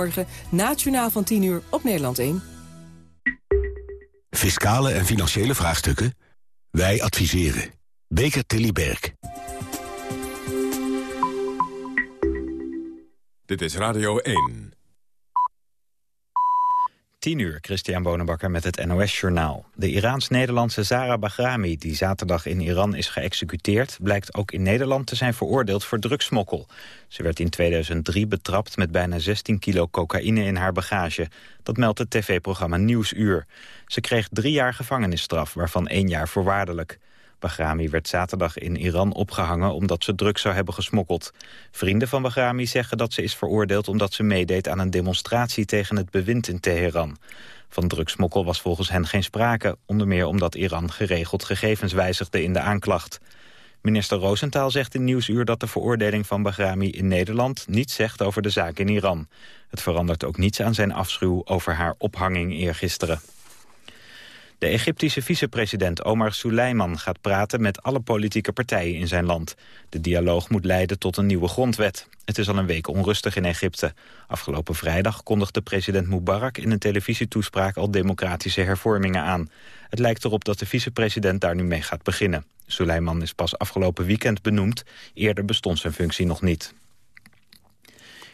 Morgen, nationaal van 10 uur op Nederland 1. Fiscale en financiële vraagstukken? Wij adviseren. Beker Tilly Berg. Dit is Radio 1. 10 uur, Christian Bonenbakker met het NOS-journaal. De Iraans-Nederlandse Zara Bahrami, die zaterdag in Iran is geëxecuteerd... blijkt ook in Nederland te zijn veroordeeld voor drugsmokkel. Ze werd in 2003 betrapt met bijna 16 kilo cocaïne in haar bagage. Dat meldt het tv-programma Nieuwsuur. Ze kreeg drie jaar gevangenisstraf, waarvan één jaar voorwaardelijk. Bahrami werd zaterdag in Iran opgehangen omdat ze drugs zou hebben gesmokkeld. Vrienden van Bahrami zeggen dat ze is veroordeeld omdat ze meedeed aan een demonstratie tegen het bewind in Teheran. Van drugsmokkel was volgens hen geen sprake, onder meer omdat Iran geregeld gegevens wijzigde in de aanklacht. Minister Roosentaal zegt in Nieuwsuur dat de veroordeling van Bahrami in Nederland niets zegt over de zaak in Iran. Het verandert ook niets aan zijn afschuw over haar ophanging eergisteren. De Egyptische vicepresident Omar Suleiman gaat praten met alle politieke partijen in zijn land. De dialoog moet leiden tot een nieuwe grondwet. Het is al een week onrustig in Egypte. Afgelopen vrijdag kondigde president Mubarak in een televisietoespraak al democratische hervormingen aan. Het lijkt erop dat de vicepresident daar nu mee gaat beginnen. Suleiman is pas afgelopen weekend benoemd. Eerder bestond zijn functie nog niet.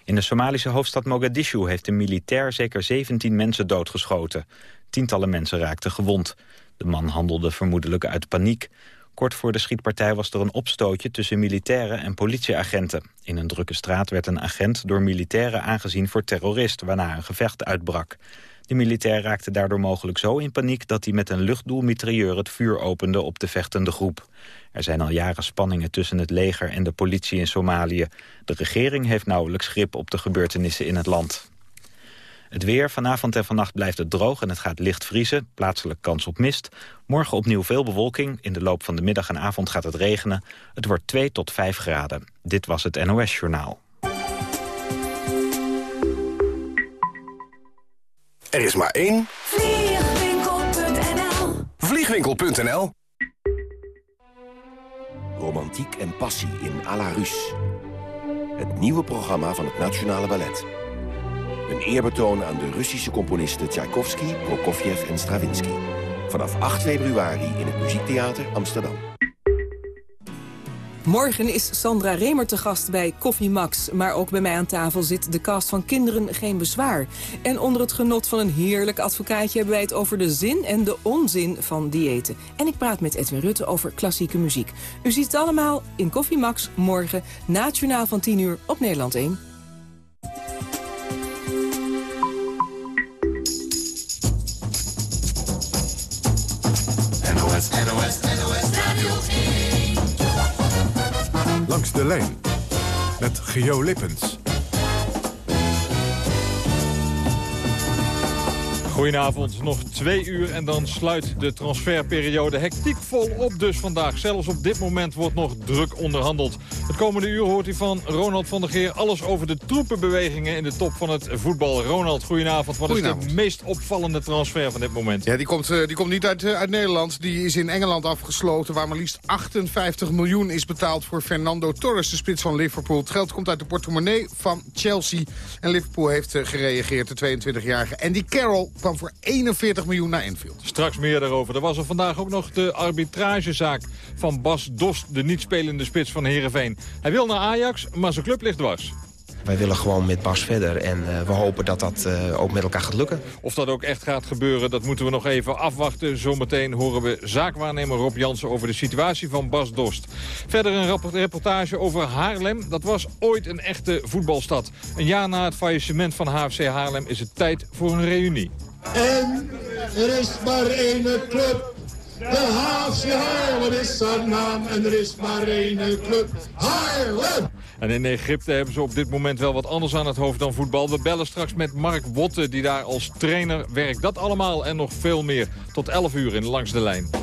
In de Somalische hoofdstad Mogadishu heeft een militair zeker 17 mensen doodgeschoten. Tientallen mensen raakten gewond. De man handelde vermoedelijk uit paniek. Kort voor de schietpartij was er een opstootje tussen militairen en politieagenten. In een drukke straat werd een agent door militairen aangezien voor terrorist... waarna een gevecht uitbrak. De militair raakte daardoor mogelijk zo in paniek... dat hij met een luchtdoelmitrailleur het vuur opende op de vechtende groep. Er zijn al jaren spanningen tussen het leger en de politie in Somalië. De regering heeft nauwelijks grip op de gebeurtenissen in het land. Het weer, vanavond en vannacht blijft het droog en het gaat licht vriezen. Plaatselijk kans op mist. Morgen opnieuw veel bewolking. In de loop van de middag en avond gaat het regenen. Het wordt 2 tot 5 graden. Dit was het NOS Journaal. Er is maar één. Vliegwinkel.nl Vliegwinkel.nl Romantiek en passie in à la Russe. Het nieuwe programma van het Nationale Ballet. Een eerbetoon aan de Russische componisten Tchaikovsky, Prokofjev en Stravinsky. Vanaf 8 februari in het Muziektheater Amsterdam. Morgen is Sandra Remer te gast bij Koffie Max. Maar ook bij mij aan tafel zit de cast van Kinderen Geen Bezwaar. En onder het genot van een heerlijk advocaatje... hebben wij het over de zin en de onzin van diëten. En ik praat met Edwin Rutte over klassieke muziek. U ziet het allemaal in Koffie Max morgen, nationaal van 10 uur op Nederland 1. Langs de lijn met Geo Lippens. Goedenavond, nog twee uur en dan sluit de transferperiode hectiek vol op dus vandaag. Zelfs op dit moment wordt nog druk onderhandeld. Het komende uur hoort u van Ronald van der Geer alles over de troepenbewegingen in de top van het voetbal. Ronald, goedenavond. Wat is de meest opvallende transfer van dit moment? Ja, die komt, eh, die komt niet uit, eh, uit Nederland. Die is in Engeland afgesloten, waar maar liefst 58 miljoen is betaald voor Fernando Torres, de spits van Liverpool. Het geld komt uit de portemonnee van Chelsea. En Liverpool heeft eh, gereageerd, de 22-jarige Andy Carroll kwam voor 41 miljoen naar Enfield. Straks meer daarover. Er was er vandaag ook nog de arbitragezaak van Bas Dost, de niet-spelende spits van Heerenveen. Hij wil naar Ajax, maar zijn club ligt dwars. Wij willen gewoon met Bas verder en uh, we hopen dat dat uh, ook met elkaar gaat lukken. Of dat ook echt gaat gebeuren, dat moeten we nog even afwachten. Zometeen horen we zaakwaarnemer Rob Jansen over de situatie van Bas Dost. Verder een reportage over Haarlem. Dat was ooit een echte voetbalstad. Een jaar na het faillissement van HFC Haarlem is het tijd voor een reunie. En er is maar één club. De HFC Haarlem is zijn naam en er is maar één club. Haarlem! En in Egypte hebben ze op dit moment wel wat anders aan het hoofd dan voetbal. We bellen straks met Mark Wotte, die daar als trainer werkt. Dat allemaal en nog veel meer. Tot 11 uur in Langs de Lijn.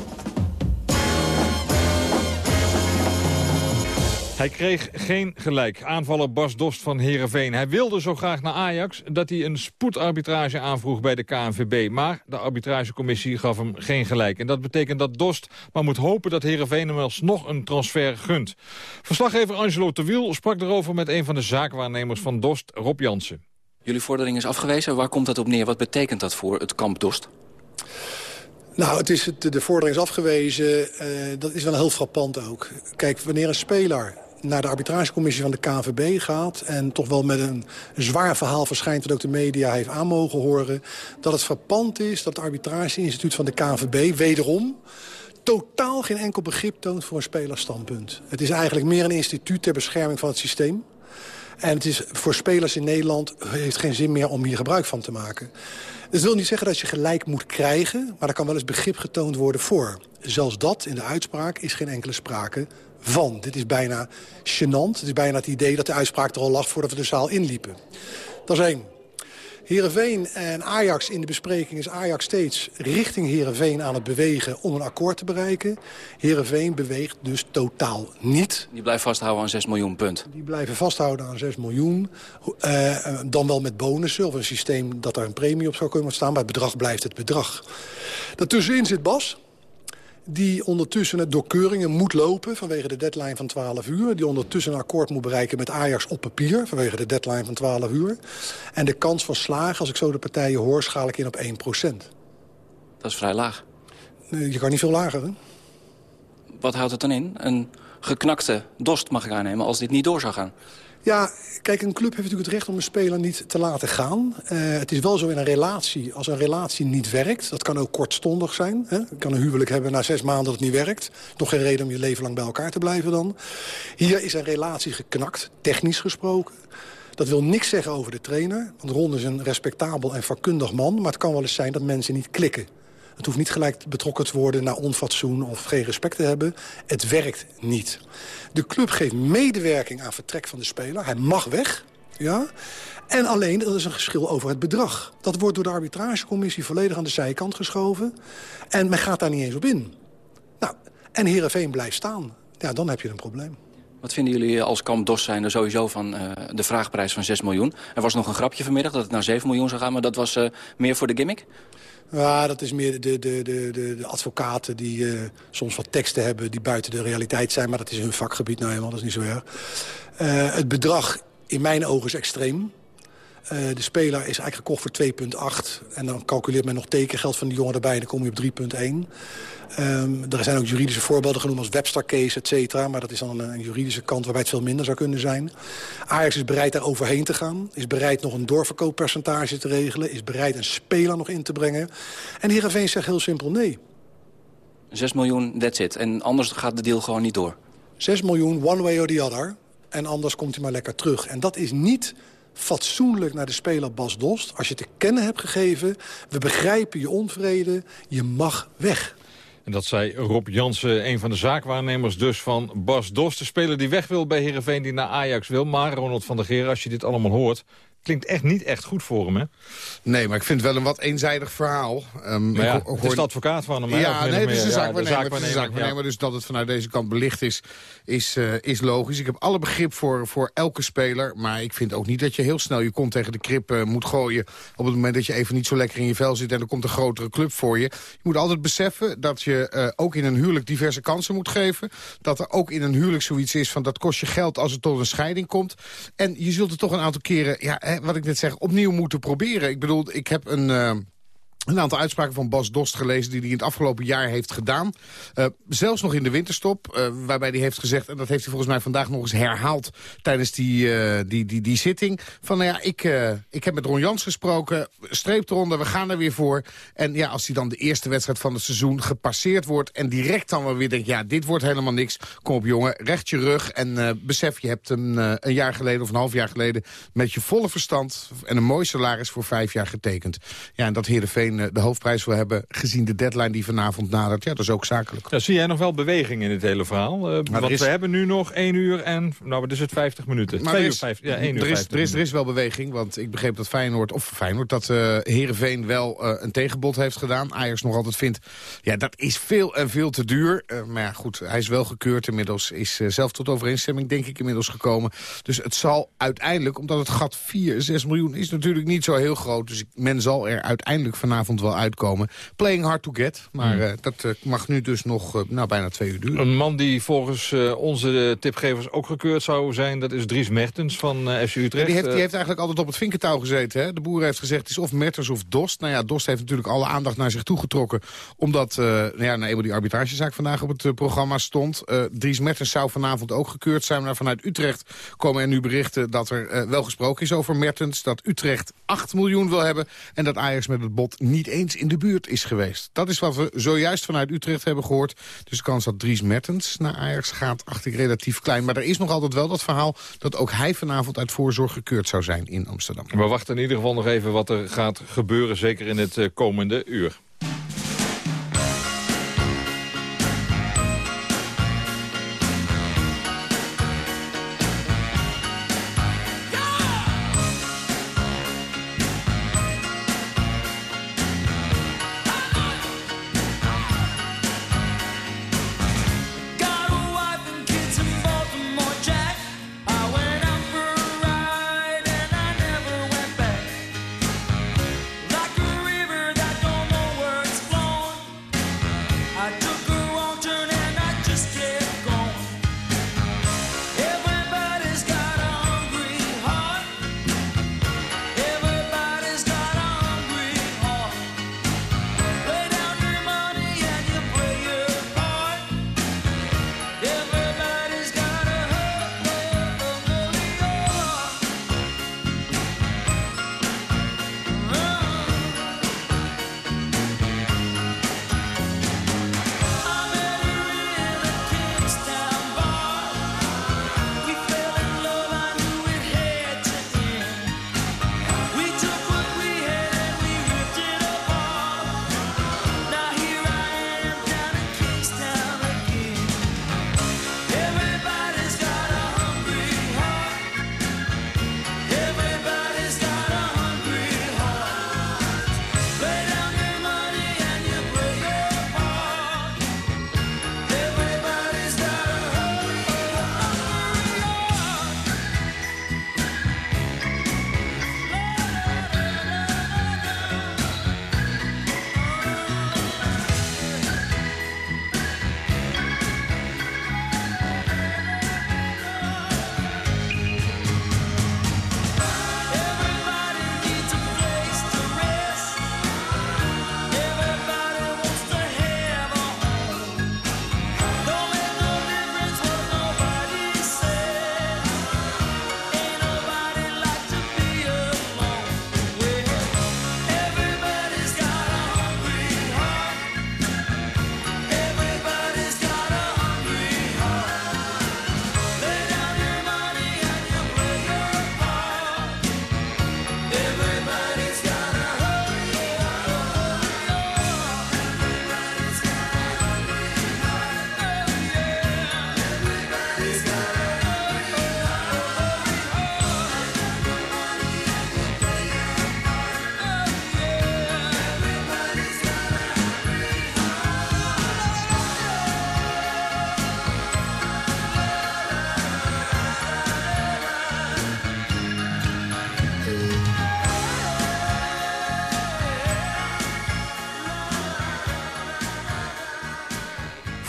Hij kreeg geen gelijk. Aanvaller Bas Dost van Heerenveen. Hij wilde zo graag naar Ajax dat hij een spoedarbitrage aanvroeg bij de KNVB. Maar de arbitragecommissie gaf hem geen gelijk. En dat betekent dat Dost maar moet hopen dat Heerenveen hem alsnog een transfer gunt. Verslaggever Angelo Terwiel sprak erover met een van de zaakwaarnemers van Dost, Rob Jansen. Jullie vordering is afgewezen. Waar komt dat op neer? Wat betekent dat voor het kamp Dost? Nou, het is het, de vordering is afgewezen. Uh, dat is wel heel frappant ook. Kijk, wanneer een speler naar de arbitragecommissie van de KVB gaat... en toch wel met een zwaar verhaal verschijnt... wat ook de media heeft aan mogen horen... dat het frappant is dat het arbitrageinstituut van de KVB wederom totaal geen enkel begrip toont voor een spelerstandpunt. Het is eigenlijk meer een instituut ter bescherming van het systeem. En het is voor spelers in Nederland heeft geen zin meer om hier gebruik van te maken. Dat wil niet zeggen dat je gelijk moet krijgen, maar er kan wel eens begrip getoond worden voor. Zelfs dat in de uitspraak is geen enkele sprake van. Dit is bijna gênant. Het is bijna het idee dat de uitspraak er al lag voordat we de zaal inliepen. Dat is één. Heerenveen en Ajax in de bespreking is Ajax steeds richting Heerenveen aan het bewegen om een akkoord te bereiken. Heerenveen beweegt dus totaal niet. Die blijft vasthouden aan 6 miljoen, punt. Die blijven vasthouden aan 6 miljoen. Uh, dan wel met bonussen of een systeem dat daar een premie op zou kunnen staan. Maar het bedrag blijft het bedrag. Daartussenin zit Bas die ondertussen het door keuringen moet lopen vanwege de deadline van 12 uur. Die ondertussen een akkoord moet bereiken met Ajax op papier vanwege de deadline van 12 uur. En de kans van slagen, als ik zo de partijen hoor, schaal ik in op 1% Dat is vrij laag. Je kan niet veel lager, hè? Wat houdt het dan in? Een geknakte dost mag ik aannemen als dit niet door zou gaan. Ja, kijk, een club heeft natuurlijk het recht om een speler niet te laten gaan. Uh, het is wel zo in een relatie, als een relatie niet werkt... dat kan ook kortstondig zijn. Hè? Je kan een huwelijk hebben na zes maanden dat het niet werkt. Nog geen reden om je leven lang bij elkaar te blijven dan. Hier is een relatie geknakt, technisch gesproken. Dat wil niks zeggen over de trainer. Want Ron is een respectabel en vakkundig man. Maar het kan wel eens zijn dat mensen niet klikken. Het hoeft niet gelijk betrokken te worden naar onfatsoen of geen respect te hebben. Het werkt niet. De club geeft medewerking aan vertrek van de speler. Hij mag weg. Ja? En alleen, dat is een geschil over het bedrag. Dat wordt door de arbitragecommissie volledig aan de zijkant geschoven. En men gaat daar niet eens op in. Nou, en Heerenveen blijft staan. Ja, dan heb je een probleem. Wat vinden jullie als kamp DOS zijn er sowieso van uh, de vraagprijs van 6 miljoen? Er was nog een grapje vanmiddag dat het naar 7 miljoen zou gaan... maar dat was uh, meer voor de gimmick? Ja, dat is meer de, de, de, de, advocaten die uh, soms wat teksten hebben... die buiten de realiteit zijn, maar dat is hun vakgebied nou helemaal, dat is niet zo erg. Uh, het bedrag in mijn ogen is extreem. Uh, de speler is eigenlijk gekocht voor 2,8. En dan calculeert men nog tekengeld van die jongen erbij... en dan kom je op 3,1. Um, er zijn ook juridische voorbeelden genoemd als Webster case, et cetera. Maar dat is dan een, een, juridische kant waarbij het veel minder zou kunnen zijn. Ajax is bereid daar overheen te gaan. Is bereid nog een doorverkooppercentage te regelen. Is bereid een speler nog in te brengen. En Heerenveen zegt heel simpel nee. 6 miljoen, that's it. En anders gaat de deal gewoon niet door. 6 miljoen, one way or the other. En anders komt hij maar lekker terug. En dat is niet fatsoenlijk naar de speler Bas Dost. Als je te kennen hebt gegeven, we begrijpen je onvrede, je mag weg. En dat zei Rob Jansen, een van de zaakwaarnemers dus van Bas Dost. De speler die weg wil bij Heerenveen, die naar Ajax wil. Maar Ronald van der Geer, als je dit allemaal hoort klinkt echt niet echt goed voor hem, hè? Nee, maar ik vind het wel een wat eenzijdig verhaal. Um, maar ja, het is de advocaat van hem. Ja, nee, het is een zaakwaarnemer. Ja, Dus dat het vanuit deze kant belicht is, is, uh, is logisch. Ik heb alle begrip voor, voor elke speler. Maar ik vind ook niet dat je heel snel je kont tegen de krip uh, moet gooien... op het moment dat je even niet zo lekker in je vel zit... en er komt een grotere club voor je. Je moet altijd beseffen dat je uh, ook in een huwelijk diverse kansen moet geven. Dat er ook in een huwelijk zoiets is van dat kost je geld als het tot een scheiding komt. En je zult er toch een aantal keren... Ja, wat ik net zeg, opnieuw moeten proberen. Ik bedoel, ik heb een... Een aantal uitspraken van Bas Dost gelezen die hij in het afgelopen jaar heeft gedaan. Uh, zelfs nog in de winterstop, uh, waarbij hij heeft gezegd... en dat heeft hij volgens mij vandaag nog eens herhaald tijdens die, uh, die, die, die zitting... van nou ja, ik, ik heb met Ron Jans gesproken, streep eronder, we gaan er weer voor. En ja, als hij dan de eerste wedstrijd van het seizoen gepasseerd wordt... en direct dan wel weer denkt, ja, dit wordt helemaal niks... kom op jongen, recht je rug en besef, je hebt hem een jaar geleden of een half jaar geleden... met je volle verstand en een mooi salaris voor vijf jaar getekend. Ja, en dat Heerenveen eh, de hoofdprijs wil hebben... gezien de deadline die vanavond nadert. Ja, dat is ook zakelijk. Ja, zie jij nog wel beweging in het hele verhaal? Uh, want we hebben nu nog 1 uur en... Nou, wat is het 50 minuten? Maar 2 uur 50. Ja, 1 uur er is, er, is, er is wel beweging, want ik begreep dat Feyenoord... of Feyenoord, dat uh, Heerenveen wel uh, een tegenbod heeft gedaan. Ajax nog altijd vindt... ja, dat is veel en veel te duur. Uh, maar ja, goed, hij is wel gekeurd inmiddels. Is zelf tot overeenstemming, denk ik, inmiddels gekomen. Dus het zal uiteindelijk, omdat het gat 4, 6 miljoen... is natuurlijk niet zo heel groot. Dus men zal er uiteindelijk vanuit vanavond wel uitkomen. Playing hard to get, maar Hmm. eh, dat eh, mag nu dus nog eh, nou, bijna twee uur duren. Een man die volgens onze tipgevers ook gekeurd zou zijn... dat is Dries Mertens van FC Utrecht. Die, heeft, die heeft eigenlijk altijd op het vinkentouw gezeten. Hè? De boer heeft gezegd, het is of Mertens of Dost. Nou ja, Dost heeft natuurlijk alle aandacht naar zich toegetrokken... omdat nou ja, nou eenmaal die arbitragezaak vandaag op het programma stond. Dries Mertens zou vanavond ook gekeurd zijn. Maar vanuit Utrecht komen er nu berichten dat er uh, wel gesproken is over Mertens. Dat Utrecht 8 miljoen wil hebben. En dat Ajax met het bod niet eens in de buurt is geweest. Dat is wat we zojuist vanuit Utrecht hebben gehoord. Dus de kans dat Dries Mertens naar Ajax gaat, acht ik relatief klein. Maar er is nog altijd wel dat verhaal dat ook hij vanavond uit voorzorg gekeurd zou zijn in Amsterdam. We wachten in ieder geval nog even wat er gaat gebeuren, zeker in het uh, komende uur.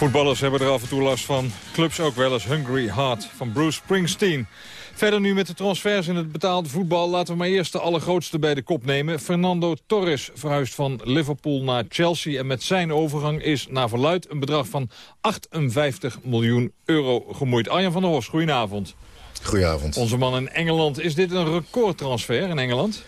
Voetballers hebben er af en toe last van. Clubs ook wel eens Hungry Heart van Bruce Springsteen. Verder nu met de transfers in het betaalde voetbal. Laten we maar eerst de allergrootste bij de kop nemen. Fernando Torres verhuist van Liverpool naar Chelsea. En met zijn overgang is naar verluid een bedrag van 58 miljoen euro gemoeid. Arjan van der Horst, goedenavond. Goedenavond. Onze man in Engeland. Is dit een recordtransfer in Engeland?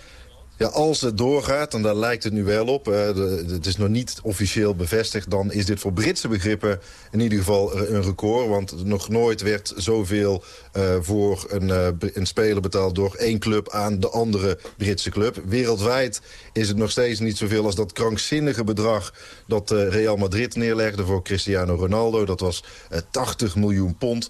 Ja, als het doorgaat, en daar lijkt het nu wel op... Het is nog niet officieel bevestigd... dan is dit voor Britse begrippen in ieder geval een record. Want nog nooit werd zoveel uh, voor een, uh, een speler betaald... door één club aan de andere Britse club. Wereldwijd is het nog steeds niet zoveel als dat krankzinnige bedrag... dat Real Madrid neerlegde voor Cristiano Ronaldo. Dat was 80 miljoen pond.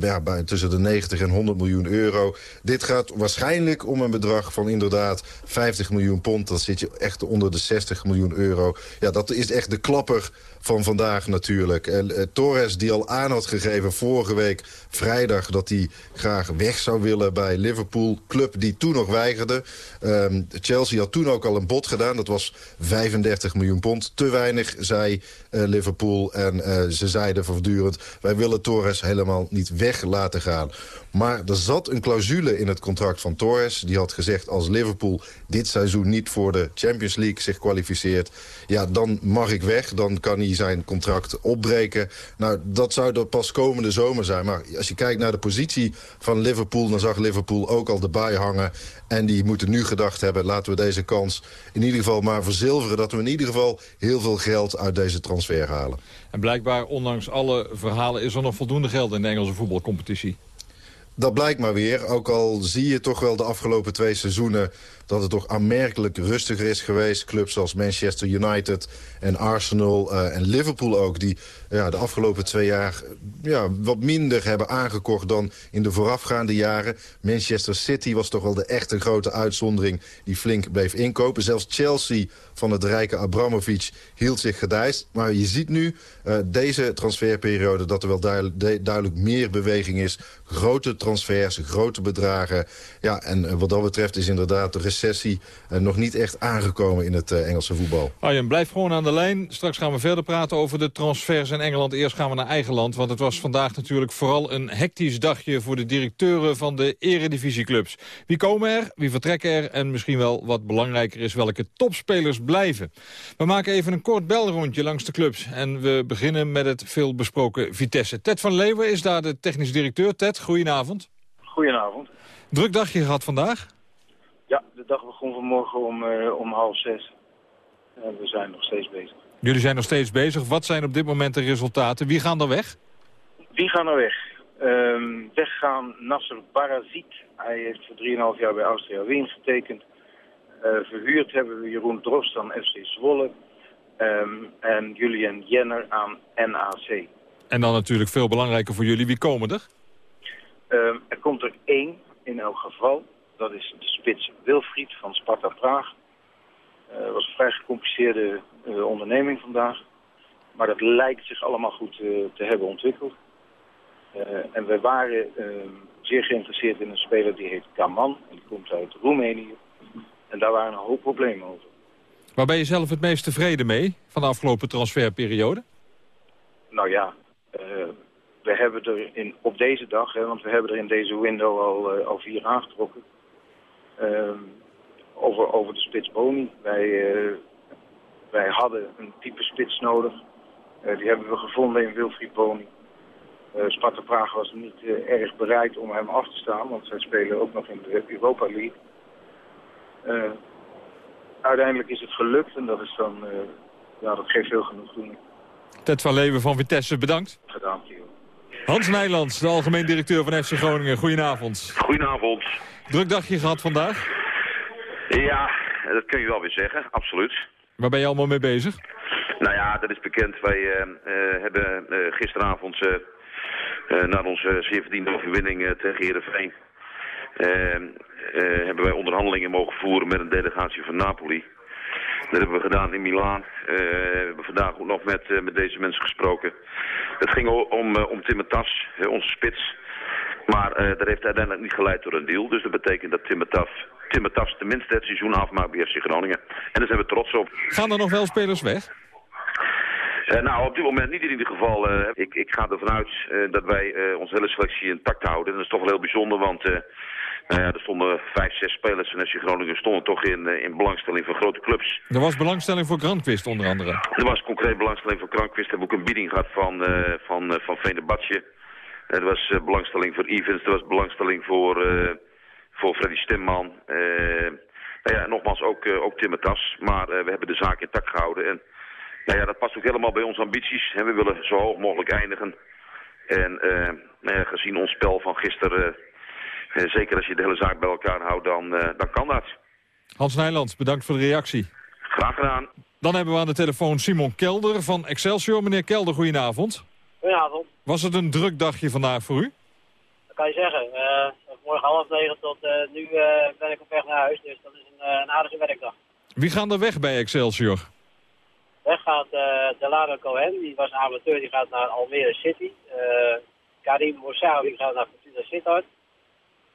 ja, bij, tussen de 90 en 100 miljoen euro. Dit gaat waarschijnlijk om een bedrag van inderdaad 50 miljoen pond. Dan zit je echt onder de 60 miljoen euro. Ja, dat is echt de klapper van vandaag natuurlijk. Uh, Torres die al aan had gegeven vorige week vrijdag... dat hij graag weg zou willen bij Liverpool. Club die toen nog weigerde. Um, Chelsea had toen ook al een bod gedaan. Dat was 35 miljoen pond. Te weinig, zei uh, Liverpool. En ze zeiden voortdurend... wij willen Torres helemaal niet weg laten gaan. Maar er zat een clausule in het contract van Torres. Die had gezegd als Liverpool dit seizoen niet voor de Champions League zich kwalificeert... ja, dan mag ik weg, dan kan hij zijn contract opbreken. Nou, dat zou er pas komende zomer zijn. Maar als je kijkt naar de positie van Liverpool... dan zag Liverpool ook al erbij hangen. En die moeten nu gedacht hebben, laten we deze kans in ieder geval maar verzilveren... dat we in ieder geval heel veel geld uit deze transfer halen. En blijkbaar, ondanks alle verhalen, is er nog voldoende geld in de Engelse voetbalcompetitie. Dat blijkt maar weer. Ook al zie je toch wel de afgelopen twee seizoenen dat het toch aanmerkelijk rustiger is geweest. Clubs als Manchester United en Arsenal uh, en Liverpool ook... die ja, de afgelopen twee jaar ja, wat minder hebben aangekocht dan in de voorafgaande jaren. Manchester City was toch wel de echte grote uitzondering die flink bleef inkopen. Zelfs Chelsea van het rijke Abramovic hield zich gedijst. Maar je ziet nu, uh, deze transferperiode, dat er wel duidelijk, meer beweging is. Grote transfers, grote bedragen. Ja, en wat dat betreft is inderdaad de recessie uh, nog niet echt aangekomen in het Engelse voetbal. Arjen, blijf gewoon aan de lijn. Straks gaan we verder praten over de transfers in Engeland. Eerst gaan we naar eigen land, want het was vandaag natuurlijk vooral een hectisch dagje voor de directeuren van de eredivisieclubs. Wie komen er, wie vertrekken er en misschien wel wat belangrijker is welke topspelers blijven. We maken even een kort belrondje langs de clubs en we beginnen met het veel besproken Vitesse. Ted van Leeuwen is daar de technisch directeur. Ted, goedenavond. Goedenavond. Druk dagje gehad vandaag? Ja, de dag begon vanmorgen om, uh, om half zes. En we zijn nog steeds bezig. Jullie zijn nog steeds bezig. Wat zijn op dit moment de resultaten? Wie gaan er weg? Wie gaan er weg? Um, weggaan Nasser Barazit. Hij heeft voor 3,5 jaar bij Austria Wien getekend. Uh, verhuurd hebben we Jeroen Drost aan FC Zwolle. Um, en Julian Jenner aan NAC. En dan natuurlijk veel belangrijker voor jullie. Wie komen er? Um, er komt er één in elk geval. Dat is de spits Wilfried van Sparta Praag. Het uh, was een vrij gecompliceerde uh, onderneming vandaag. Maar dat lijkt zich allemaal goed uh, te hebben ontwikkeld. en we waren ehm, zeer geïnteresseerd in een speler die heet Kaman. Die komt uit Roemenië. En daar waren een hoop problemen over. Waar ben je zelf het meest tevreden mee van de afgelopen transferperiode? Nou ja, uh, we hebben er in, op deze dag, hè, want we hebben er in deze window al, uh, al vier aangetrokken, over, over de spits Boni. Wij, uh, wij hadden een type spits nodig. die hebben we gevonden in Wilfried Boni. Sparta Praag was niet erg bereid om hem af te staan, want zij spelen ook nog in de Europa League. Uh, uiteindelijk is het gelukt en dat is dan, ja, dat geeft heel genoeg doen. Ted van Leeuwen van Vitesse, bedankt. Gedaan, Tio. Hans Nijlands, de algemeen directeur van FC Groningen. Goedenavond. Goedenavond. Druk dagje gehad vandaag? Ja, dat kun je wel weer zeggen, absoluut. Waar ben je allemaal mee bezig? Nou ja, dat is bekend. Wij uh, uh, hebben gisteravond na onze zeer verdiende overwinning tegen Heerenveen... Hebben wij onderhandelingen mogen voeren met een delegatie van Napoli. Dat hebben we gedaan in Milaan. Uh, we hebben vandaag ook nog met, uh, met deze mensen gesproken. Het ging om, om Timmertas, onze spits. Maar dat heeft uiteindelijk niet geleid door een deal. Dus dat betekent dat Timmertas, Timmertas tenminste het seizoen afmaakt bij FC Groningen. En daar zijn we trots op. Gaan er nog wel spelers weg? Uh, nou, op dit moment niet in ieder geval. Uh, ik, ik ga ervan uit uh, dat wij onze hele selectie intact houden. Dat is toch wel heel bijzonder, want nou ja, er stonden vijf, zes spelers van FC Groningen stonden toch in, in belangstelling van grote clubs. Er was belangstelling voor Krankwist onder andere? Er was concreet belangstelling voor Krankwist. We hebben ook een bieding gehad van, van, van Venebatje. Er was belangstelling voor Evans, er was belangstelling voor, voor Freddy Stemman. nou ja, nogmaals ook, ook Timmer Tas. Maar we hebben de zaak intact gehouden en... Nou ja, dat past ook helemaal bij onze ambities. En we willen zo hoog mogelijk eindigen. En uh, nou gezien ons spel van gisteren, uh, zeker als je de hele zaak bij elkaar houdt, dan, uh, dan kan dat. Hans Nijland, bedankt voor de reactie. Graag gedaan. Dan hebben we aan de telefoon Simon Kelder van Excelsior. Meneer Kelder, goedenavond. Goedenavond. Was het een druk dagje vandaag voor u? Dat kan je zeggen. morgen half negen tot nu ben ik op weg naar huis. Dus dat is een een aardige werkdag. Wie gaan er weg bij Excelsior? Weg gaat uh, Delano Cohen, die was een amateur, die gaat naar Almere City. Uh, Karim die gaat naar Fortuna Sittard.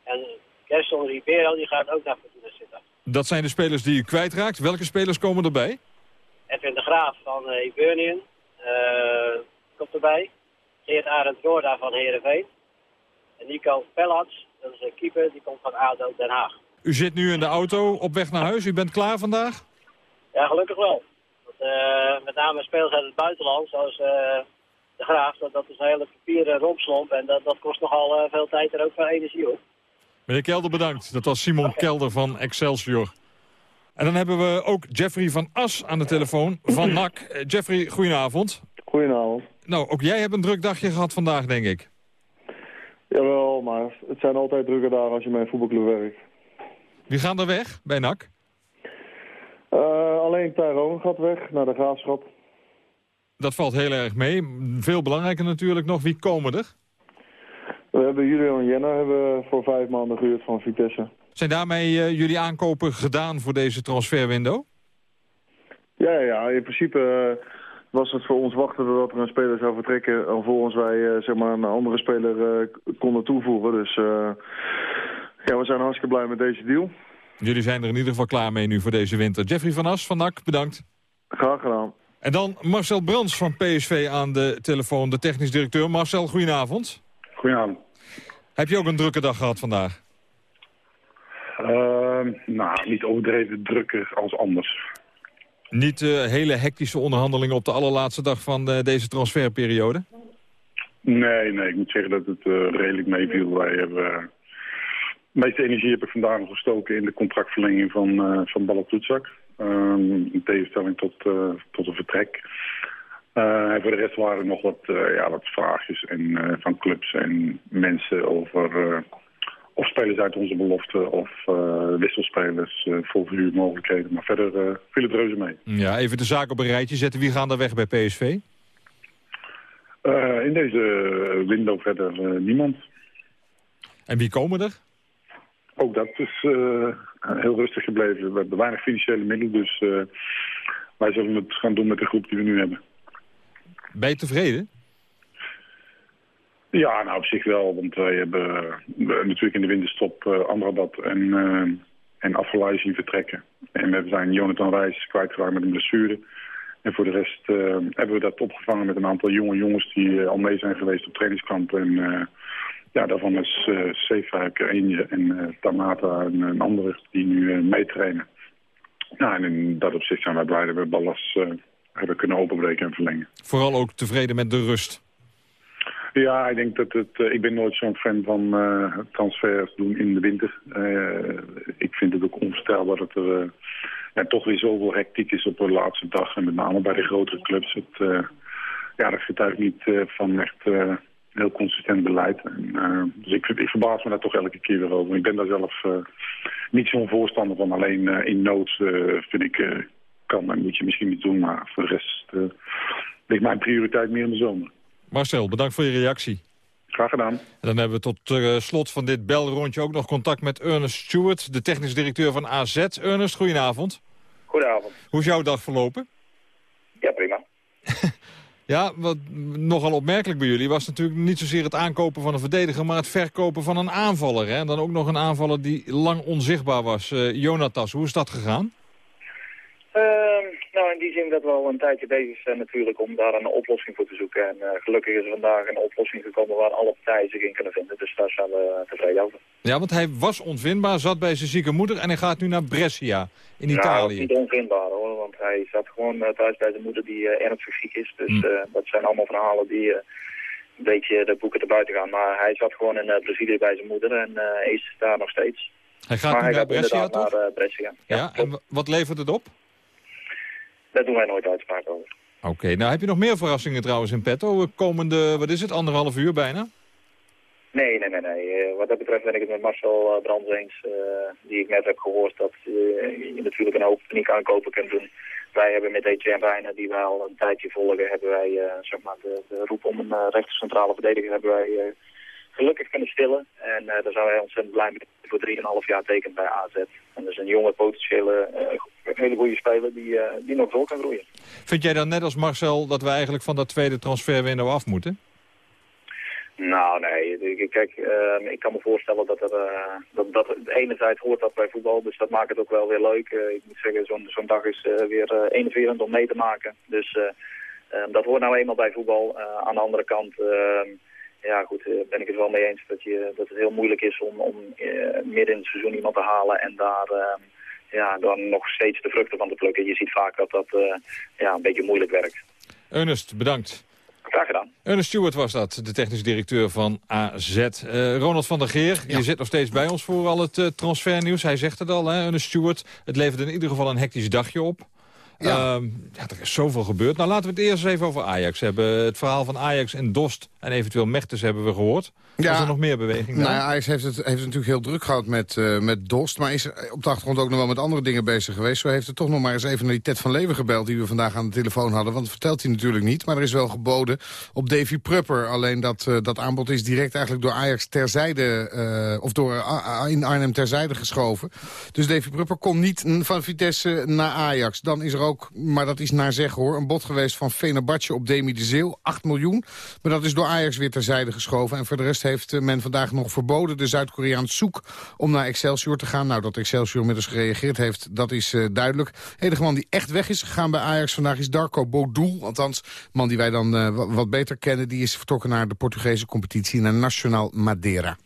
En Gerson Ribeiro, die gaat ook naar Fortuna Sittard. Dat zijn de spelers die u kwijtraakt. Welke spelers komen erbij? Edwin de Graaf van uh, komt erbij. Geert Arend Roorda van Heerenveen. En Nico Pellats, dat is een keeper, die komt van ADO Den Haag. U zit nu in de auto op weg naar huis. U bent klaar vandaag? Ja, gelukkig wel. Want, uh, met name spelers uit het buitenland, zoals uh, de Graaf, dat, dat is een hele papieren rompslomp. En dat, dat kost nogal veel tijd en ook veel energie op. Meneer Kelder, bedankt. Dat was Simon Kelder van Excelsior. En dan hebben we ook Jeffrey van As aan de telefoon van NAC. Jeffrey, goedenavond. Goedenavond. Nou, ook jij hebt een druk dagje gehad vandaag, denk ik. Jawel, maar het zijn altijd drukke dagen als je bij een voetbalclub werkt. Wie gaan er weg bij NAC? Uh, alleen Tyrone gaat weg naar de Graafschap. Dat valt heel erg mee. Veel belangrijker natuurlijk nog, wie komen er? We hebben Julian en Jenna hebben voor vijf maanden gehuurd van Vitesse. Zijn daarmee uh, jullie aankopen gedaan voor deze transferwindow? Ja, ja in principe uh, was het voor ons wachten dat er een speler zou vertrekken... alvorens wij zeg maar een andere speler konden toevoegen. Dus ja, we zijn hartstikke blij met deze deal. Jullie zijn er in ieder geval klaar mee nu voor deze winter. Jeffrey van As van NAC, bedankt. Graag gedaan. En dan Marcel Brands van PSV aan de telefoon, de technisch directeur. Marcel, goedenavond. Goedenavond. Heb je ook een drukke dag gehad vandaag? Uh, nou, niet overdreven drukker als anders. Niet uh, hele hectische onderhandelingen op de allerlaatste dag van uh, deze transferperiode? Nee, nee, ik moet zeggen dat het uh, redelijk meeviel. Wij hebben de meeste energie heb ik vandaag nog gestoken in de contractverlenging van, uh, van. Um, in tegenstelling tot, uh, tot een vertrek. Uh, en voor de rest waren er nog wat, ja, wat vraagjes en, van clubs en mensen over of spelers uit onze belofte of wisselspelers vol verhuurmogelijkheden. Maar verder viel het reuze mee. Ja, even de zaak op een rijtje zetten. Wie gaan daar weg bij PSV? in deze window verder niemand. En wie komen er? Ook dat is uh, heel rustig gebleven. We hebben weinig financiële middelen, dus uh, wij zullen het gaan doen met de groep die we nu hebben. Ben je tevreden? Ja, nou op zich wel, want wij hebben natuurlijk in de winterstop uh, en, uh, en zien vertrekken. En we zijn Jonathan Reis kwijtgeraakt met een blessure. En voor de rest hebben we dat opgevangen met een aantal jonge jongens die al mee zijn geweest op trainingskamp. En ja, daarvan is uh, eentje en Tamata een, een andere die nu meetrainen. Nou, en in dat opzicht zijn wij blij dat we Ballas hebben kunnen openbreken en verlengen. Vooral ook tevreden met de rust? Ja, ik denk dat het... ik ben nooit zo'n fan van transfers doen in de winter. ik vind het ook onvoorstelbaar dat er ja, toch weer zoveel hectiek is op de laatste dag. En met name bij de grotere clubs. Het, ja, dat getuigt niet van echt heel consistent beleid. En, uh, dus ik, ik verbaas me daar toch elke keer weer over. Ik ben daar zelf uh, niet zo'n voorstander van. Alleen uh, in nood vind ik, kan en moet je misschien niet doen. Maar voor de rest ligt mijn prioriteit meer in de zomer. Marcel, bedankt voor je reactie. Graag gedaan. En dan hebben we tot uh, slot van dit belrondje ook nog contact met Ernest Stewart, de technisch directeur van AZ. Ernest, goedenavond. Goedenavond. Hoe is jouw dag verlopen? Ja, prima. Ja, wat nogal opmerkelijk bij jullie was natuurlijk niet zozeer het aankopen van een verdediger... maar het verkopen van een aanvaller. Hè? En dan ook nog een aanvaller die lang onzichtbaar was. Uh, Jonatas, hoe is dat gegaan? Uh, nou, in die zin dat we al een tijdje bezig zijn natuurlijk om daar een oplossing voor te zoeken. En uh, gelukkig is er vandaag een oplossing gekomen waar alle partijen zich in kunnen vinden. Dus daar zijn we tevreden over. Ja, want hij was onvindbaar, zat bij zijn zieke moeder en hij gaat nu naar Brescia in ja, Italië. niet onvindbaar hoor, want hij zat gewoon uh, thuis bij zijn moeder die ernstig ziek is. Dus mm. dat zijn allemaal verhalen die een beetje de boeken te buiten gaan. Maar hij zat gewoon in Brazilië bij zijn moeder en is daar nog steeds. Hij gaat maar nu hij naar Brescia, toch? Naar, Brescia. Ja, ja en wat levert het op? Daar doen wij nooit uitspraak over. Oké, okay, nou heb je nog meer verrassingen trouwens in petto? Komende, wat is het, anderhalf uur bijna? Nee, nee, nee. nee. Uh, wat dat betreft ben ik het met Marcel uh, Brands eens, uh, die ik net heb gehoord, dat je natuurlijk een hoop paniek aankopen kunt doen. Wij hebben met Etienne Bijna, die wij al een tijdje volgen, hebben wij zeg maar de, de roep om een rechter centrale verdediger hebben wij gelukkig kunnen stillen. En daar zijn wij ontzettend blij mee voor 3,5 jaar tekent bij AZ. En dat is een jonge, potentiële, hele goede speler die, die nog door kan groeien. Vind jij dan net als Marcel dat we eigenlijk van dat tweede transferwindow af moeten? Nou, nee. Kijk, uh, ik kan me voorstellen dat er... Dat, dat, de enerzijds hoort dat bij voetbal, dus dat maakt het ook wel weer leuk. Ik moet zeggen, zo'n zo'n dag is weer enerverend om mee te maken. Dus ehm, dat hoort nou eenmaal bij voetbal. aan de andere kant, ehm, ja goed, ben ik het wel mee eens dat, je, dat het heel moeilijk is om, om midden in het seizoen iemand te halen en daar ja, dan nog steeds de vruchten van te plukken. Je ziet vaak dat dat ja, een beetje moeilijk werkt. Ernest, bedankt. Graag gedaan. Ernest Stewart was dat, de technisch directeur van AZ. Uh, eh, Ronald van der Geer, je zit nog steeds bij ons voor al het uh, transfernieuws. Hij zegt het al, hè, Ernest Stewart. Het levert in ieder geval een hectisch dagje op. Ja. Uh, ja, er is zoveel gebeurd. Nou, laten we het eerst even over Ajax hebben. Het verhaal van Ajax en Dost en eventueel Mechtes hebben we gehoord. Ja, was er nog meer beweging Nou Ajax heeft het, heeft het natuurlijk heel druk gehad met, uh, met Dost... maar is op de achtergrond ook nog wel met andere dingen bezig geweest. Zo heeft het toch nog maar eens even naar die Ted van Leeuwen gebeld... die we vandaag aan de telefoon hadden, want dat vertelt hij natuurlijk niet. Maar er is wel geboden op Davy Prupper. Alleen dat, uh, dat aanbod is direct eigenlijk door Ajax terzijde... Uh, of door in Arnhem terzijde geschoven. Dus Davy Prupper komt niet van Vitesse naar Ajax. Dan is er ook, maar dat is naar zeggen hoor... een bod geweest van Fenerbahce op Demi de Zeeuw, 8 miljoen. Maar dat is door Ajax weer terzijde geschoven. En voor de rest heeft men vandaag nog verboden de Zuid-Koreaan Soek om naar Excelsior te gaan. Nou, dat Excelsior inmiddels gereageerd heeft, dat is uh, duidelijk. De enige man die echt weg is gegaan bij Ajax vandaag is Darko Bodoel. Althans, man die wij dan uh, wat beter kennen, die is vertrokken naar de Portugese competitie, naar Nacional Madeira.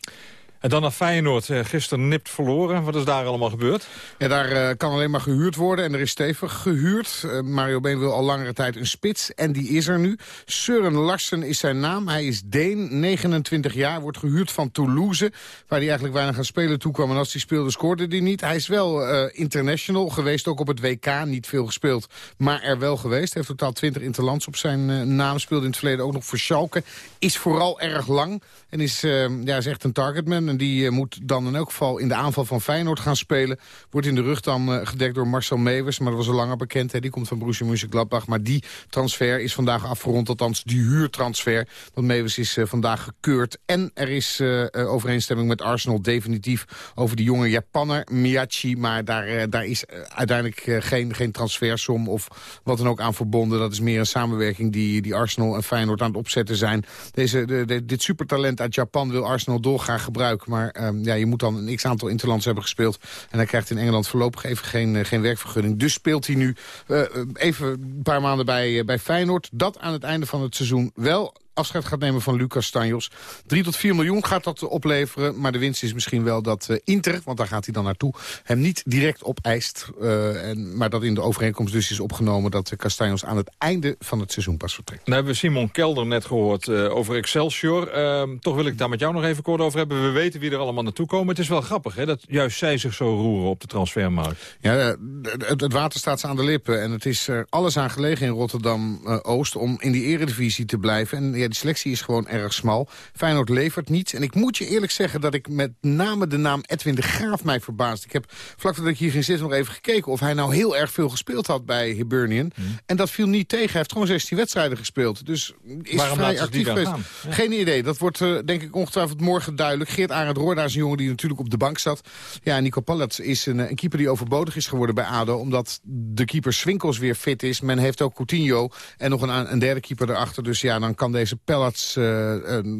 En dan naar Feyenoord. Eh, gisteren nipt verloren. Wat is daar allemaal gebeurd? Ja, daar uh, kan alleen maar gehuurd worden. En er is stevig gehuurd. Uh, Mario Been wil al langere tijd een spits. En die is er nu. Søren Larsen is zijn naam. Hij is Deen, 29 jaar. Wordt gehuurd van Toulouse. Waar hij eigenlijk weinig aan spelen toekwam. En als hij speelde, scoorde hij niet. Hij is wel international geweest. Ook op het WK. Niet veel gespeeld. Maar er wel geweest. Heeft totaal 20 interlands op zijn naam. Speelde in het verleden ook nog voor Schalke. Is vooral erg lang. En is, ja, is echt een targetman. En die uh, moet dan in elk geval in de aanval van Feyenoord gaan spelen. Wordt in de rug dan uh, gedekt door Marcel Mewers. Maar dat was al langer bekend. Hè. Die komt van Borussia Mönchengladbach. Maar die transfer is vandaag afgerond. Althans, die huurtransfer. Want Mewers is uh, vandaag gekeurd. En er is overeenstemming met Arsenal definitief over die jonge Japanner Miyachi. Maar daar, daar is uiteindelijk geen, geen transfersom of wat dan ook aan verbonden. Dat is meer een samenwerking die, die Arsenal en Feyenoord aan het opzetten zijn. Deze, de, de, dit supertalent uit Japan wil Arsenal dolgraag gebruiken. Maar um, ja, je moet dan een x-aantal interlands hebben gespeeld. En hij krijgt in Engeland voorlopig even geen, uh, geen werkvergunning. Dus speelt hij nu uh, even een paar maanden bij, bij Feyenoord. Dat aan het einde van het seizoen wel afscheid gaat nemen van Lucas Stanjos. 3 tot 4 miljoen gaat dat opleveren. Maar de winst is misschien wel dat uh, Inter, want daar gaat hij dan naartoe... hem niet direct opeist. Uh, en, maar dat in de overeenkomst dus is opgenomen... dat Castanjos aan het einde van het seizoen pas vertrekt. Nou hebben we Simon Kelder net gehoord over Excelsior. Ehm, toch wil ik daar met jou nog even kort over hebben. We weten wie er allemaal naartoe komen. Het is wel grappig hè, dat juist zij zich zo roeren op de transfermarkt. Ja, het, het water staat ze aan de lippen. En het is er alles aan gelegen in Rotterdam-Oost... om in die eredivisie te blijven. En de selectie is gewoon erg smal. Feyenoord levert niets. En ik moet je eerlijk zeggen dat ik met name de naam Edwin de Graaf mij verbaasd. Ik heb vlak voordat ik hier ging zitten nog even gekeken... of hij nou heel erg veel gespeeld had bij Hibernian. Hmm. En dat viel niet tegen. Hij heeft gewoon 16 wedstrijden gespeeld. Dus is Waarom vrij actief geweest. Geen idee. Dat wordt uh, denk ik ongetwijfeld morgen duidelijk. Geert Arend Roorda is een jongen die natuurlijk op de bank zat. Ja, en Nico Pallet is een, een, keeper die overbodig is geworden bij ADO... omdat de keeper Swinkels weer fit is. Men heeft ook Coutinho en nog een, een derde keeper erachter. Dus ja, dan kan deze Pellets uh,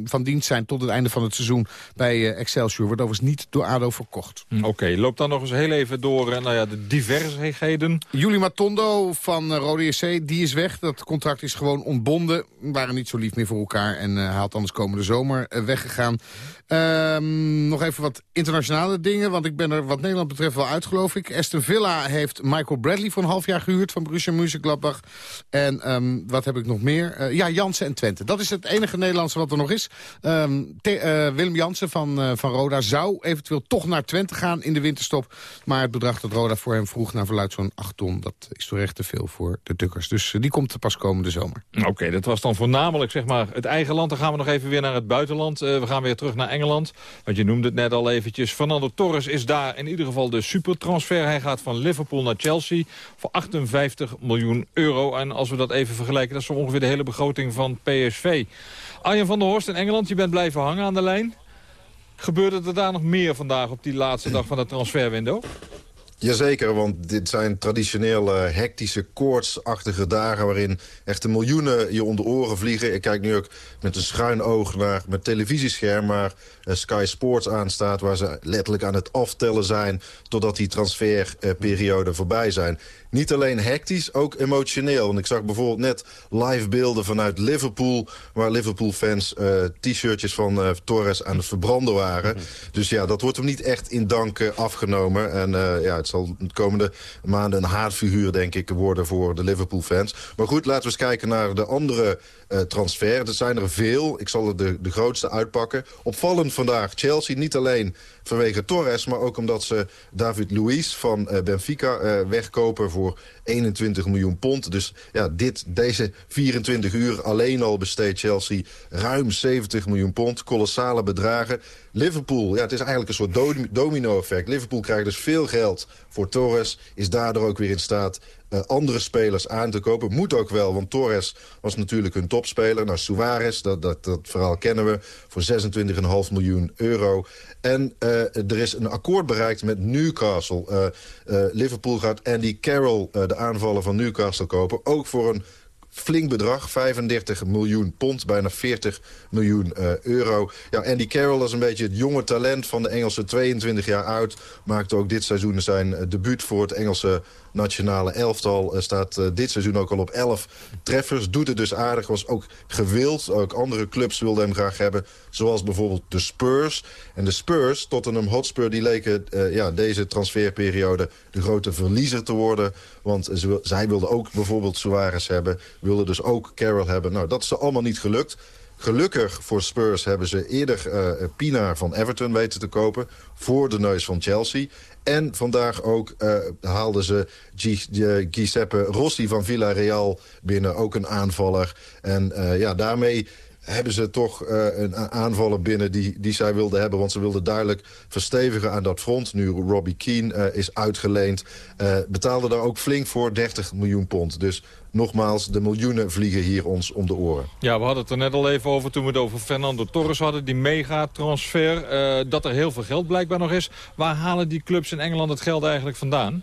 van dienst zijn tot het einde van het seizoen bij uh, Excelsior. Wordt overigens niet door ADO verkocht. Hm, oké, okay, loop dan nog eens heel even door nou ja, de diversigheden. Juli Matondo van Rode SC, die is weg. Dat contract is gewoon ontbonden. We waren niet zo lief meer voor elkaar en hij had anders komende zomer weggegaan. Um, nog even wat internationale dingen, want ik ben er wat Nederland betreft wel uit, geloof ik. Aston Villa heeft Michael Bradley voor een half jaar gehuurd van Borussia Mönchengladbach. En um, wat heb ik nog meer? Uh, ja, Jansen en Twente. Dat is het enige Nederlandse wat er nog is. Te, uh, Willem Jansen van, uh, van Roda zou eventueel toch naar Twente gaan in de winterstop. Maar het bedrag dat Roda voor hem vroeg naar verluid zo'n 8 ton... dat is toch echt te veel voor de Dukkers. Dus die komt pas komende zomer. Oké, dat was dan voornamelijk zeg maar, het eigen land. Dan gaan we nog even weer naar het buitenland. we gaan weer terug naar Engeland Engeland. Want je noemde het net al eventjes. Fernando Torres is daar in ieder geval de supertransfer. Hij gaat van Liverpool naar Chelsea voor 58 miljoen euro. En als we dat even vergelijken, dat is ongeveer de hele begroting van PSV. Arjen van der Horst in Engeland, je bent blijven hangen aan de lijn. Gebeurde er daar nog meer vandaag op die laatste dag van het transferwindow? Jazeker, want dit zijn traditionele hectische, koortsachtige dagen... waarin echt de miljoenen je om de oren vliegen. Ik kijk nu ook met een schuin oog naar mijn televisiescherm... waar eh, Sky Sports aanstaat, waar ze letterlijk aan het aftellen zijn... totdat die transferperiode voorbij zijn niet alleen hectisch, ook emotioneel. Want ik zag bijvoorbeeld net live beelden vanuit Liverpool... waar Liverpool-fans uh, t-shirtjes van uh, Torres aan het verbranden waren. Mhm. Dus ja, dat wordt hem niet echt in dank uh, afgenomen. En ja, het zal de komende maanden een haatfiguur, denk ik, worden voor de Liverpool-fans. Maar goed, laten we eens kijken naar de andere transfer. Er zijn er veel. Ik zal er de, de grootste uitpakken. Opvallend vandaag Chelsea, niet alleen vanwege Torres... maar ook omdat ze David Luiz van Benfica wegkopen voor 21 miljoen pond. Dus ja, dit, deze 24 uur alleen al besteedt Chelsea ruim 70 miljoen pond. Kolossale bedragen. Liverpool, ja, het is eigenlijk een soort domino-effect. Liverpool krijgt dus veel geld voor Torres. Is daardoor ook weer in staat uh, andere spelers aan te kopen. Moet ook wel, want Torres was natuurlijk hun topspeler. Nou, Suarez, dat, dat, dat verhaal kennen we, voor 26,5 miljoen euro. En uh, er is een akkoord bereikt met Newcastle. Uh, Liverpool gaat Andy Carroll, de aanvaller van Newcastle, kopen. Ook voor een flink bedrag, 35 miljoen pond, bijna 40 miljoen uh, euro. Ja, Andy Carroll is een beetje het jonge talent van de Engelse 22 jaar oud. Maakte ook dit seizoen zijn uh, debuut voor het Engelse nationale elftal. Uh, staat dit seizoen ook al op 11 treffers. Doet het dus aardig, was ook gewild. Ook andere clubs wilden hem graag hebben. Zoals bijvoorbeeld de Spurs. En de Spurs, Tottenham Hotspur, die leken ja, deze transferperiode de grote verliezer te worden. Want zij wilden ook bijvoorbeeld Suarez hebben wilden dus ook Carroll hebben. Nou, dat is allemaal niet gelukt. Gelukkig voor Spurs hebben ze eerder uh, Pina van Everton weten te kopen... voor de neus van Chelsea. En vandaag ook uh, haalden ze Giuseppe Rossi van Villarreal binnen. Ook een aanvaller. En uh, ja, daarmee hebben ze toch uh, een aanvaller binnen die, die zij wilden hebben. Want ze wilden duidelijk verstevigen aan dat front. Nu Robbie Keane uh, is uitgeleend. Uh, betaalde daar ook flink voor 30 miljoen pond. Dus nogmaals, de miljoenen vliegen hier ons om de oren. Ja, we hadden het er net al even over toen we het over Fernando Torres hadden. Die megatransfer. dat er heel veel geld blijkbaar nog is. Waar halen die clubs in Engeland het geld eigenlijk vandaan?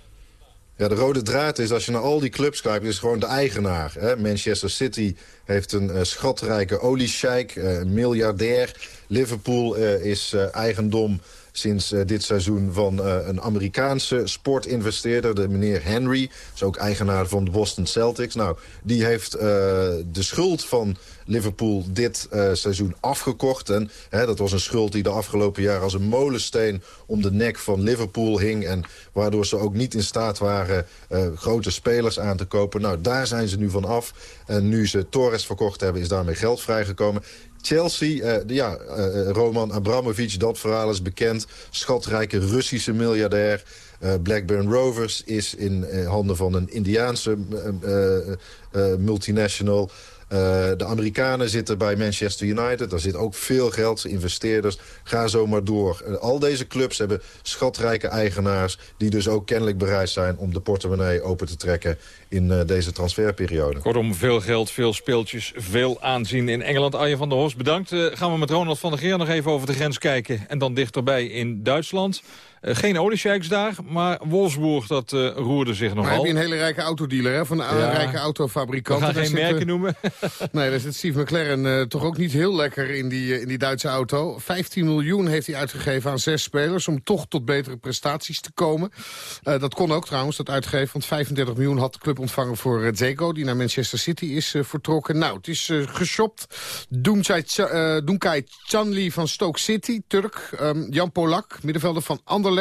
Ja, de rode draad is, als je naar al die clubs kijkt, is gewoon de eigenaar. Hè? Manchester City heeft een uh, schatrijke oliesheik, uh, miljardair. Liverpool uh, is eigendom sinds dit seizoen van een Amerikaanse sportinvesteerder, de meneer Henry. is ook eigenaar van de Boston Celtics. Nou, die heeft de schuld van Liverpool dit seizoen afgekocht. En hè, dat was een schuld die de afgelopen jaren als een molensteen om de nek van Liverpool hing. En waardoor ze ook niet in staat waren grote spelers aan te kopen. Nou, daar zijn ze nu van af. En nu ze Torres verkocht hebben, is daarmee geld vrijgekomen. Chelsea, uh, de, ja, uh, Roman Abramovic, dat verhaal is bekend. Schatrijke Russische miljardair. Blackburn Rovers is in handen van een Indiaanse multinational. Uh, de Amerikanen zitten bij Manchester United. Daar zit ook veel geld, investeerders. Ga zo maar door. Uh, al deze clubs hebben schatrijke eigenaars... die dus ook kennelijk bereid zijn om de portemonnee open te trekken... in uh, deze transferperiode. Kortom, veel geld, veel speeltjes, veel aanzien in Engeland. Arjen van der Horst, bedankt. gaan we met Ronald van der Geer nog even over de grens kijken. En dan dichterbij in Duitsland. Uh, geen oliesheiks daar, maar Wolfsburg dat uh, roerde zich nogal. Maar heb je een hele rijke autodealer, hè? van een ja. rijke autofabrikant. We gaan geen merken noemen. nee, daar zit Steve McLaren toch ook niet heel lekker in die, in die Duitse auto. 15 miljoen heeft hij uitgegeven aan zes spelers... om toch tot betere prestaties te komen. dat kon ook trouwens, dat uitgeven. Want 35 miljoen had de club ontvangen voor Zeko... die naar Manchester City is vertrokken. Nou, het is geshopt. Dunkai Chanli van Stoke City, Turk. Um, Jan Polak, middenvelder van Anderlecht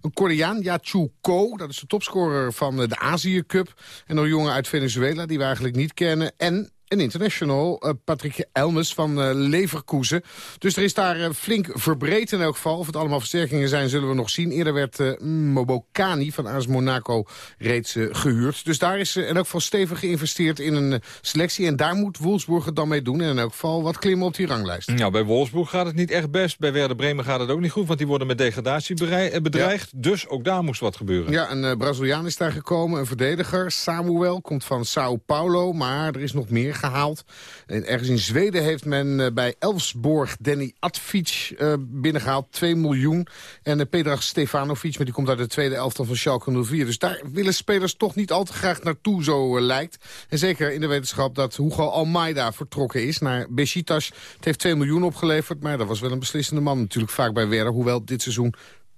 een Koreaan, Yachu Ko, dat is de topscorer van de Azië Cup. En nog jongen uit Venezuela, die we eigenlijk niet kennen. En een international, uh, Patrick Elmes van uh, Leverkusen. Dus er is daar uh, flink verbreed in elk geval. Of het allemaal versterkingen zijn, zullen we nog zien. Eerder werd Mobokani van AS Monaco reeds gehuurd. Dus daar is in elk geval stevig geïnvesteerd in een selectie. En daar moet Wolfsburg het dan mee doen. En in elk geval wat klimmen op die ranglijst. Nou, bij Wolfsburg gaat het niet echt best. Bij Werder Bremen gaat het ook niet goed, want die worden met degradatie bedreigd. Dus ook daar moest wat gebeuren. Ja, een Braziliaan is daar gekomen, een verdediger. Samuel komt van Sao Paulo, maar er is nog meer gehaald. En ergens in Zweden heeft men eh, bij Elfsborg Danny Advic uh, binnengehaald. 2 miljoen. En uh, Pedrag Stefanovic, maar die komt uit de tweede elftal van Schalke 04. Dus daar willen spelers toch niet al te graag naartoe, zo lijkt. En zeker in de wetenschap dat Hugo Almeida vertrokken is naar Besiktas. Het heeft 2 miljoen opgeleverd, maar dat was wel een beslissende man natuurlijk vaak bij Werder. Hoewel dit seizoen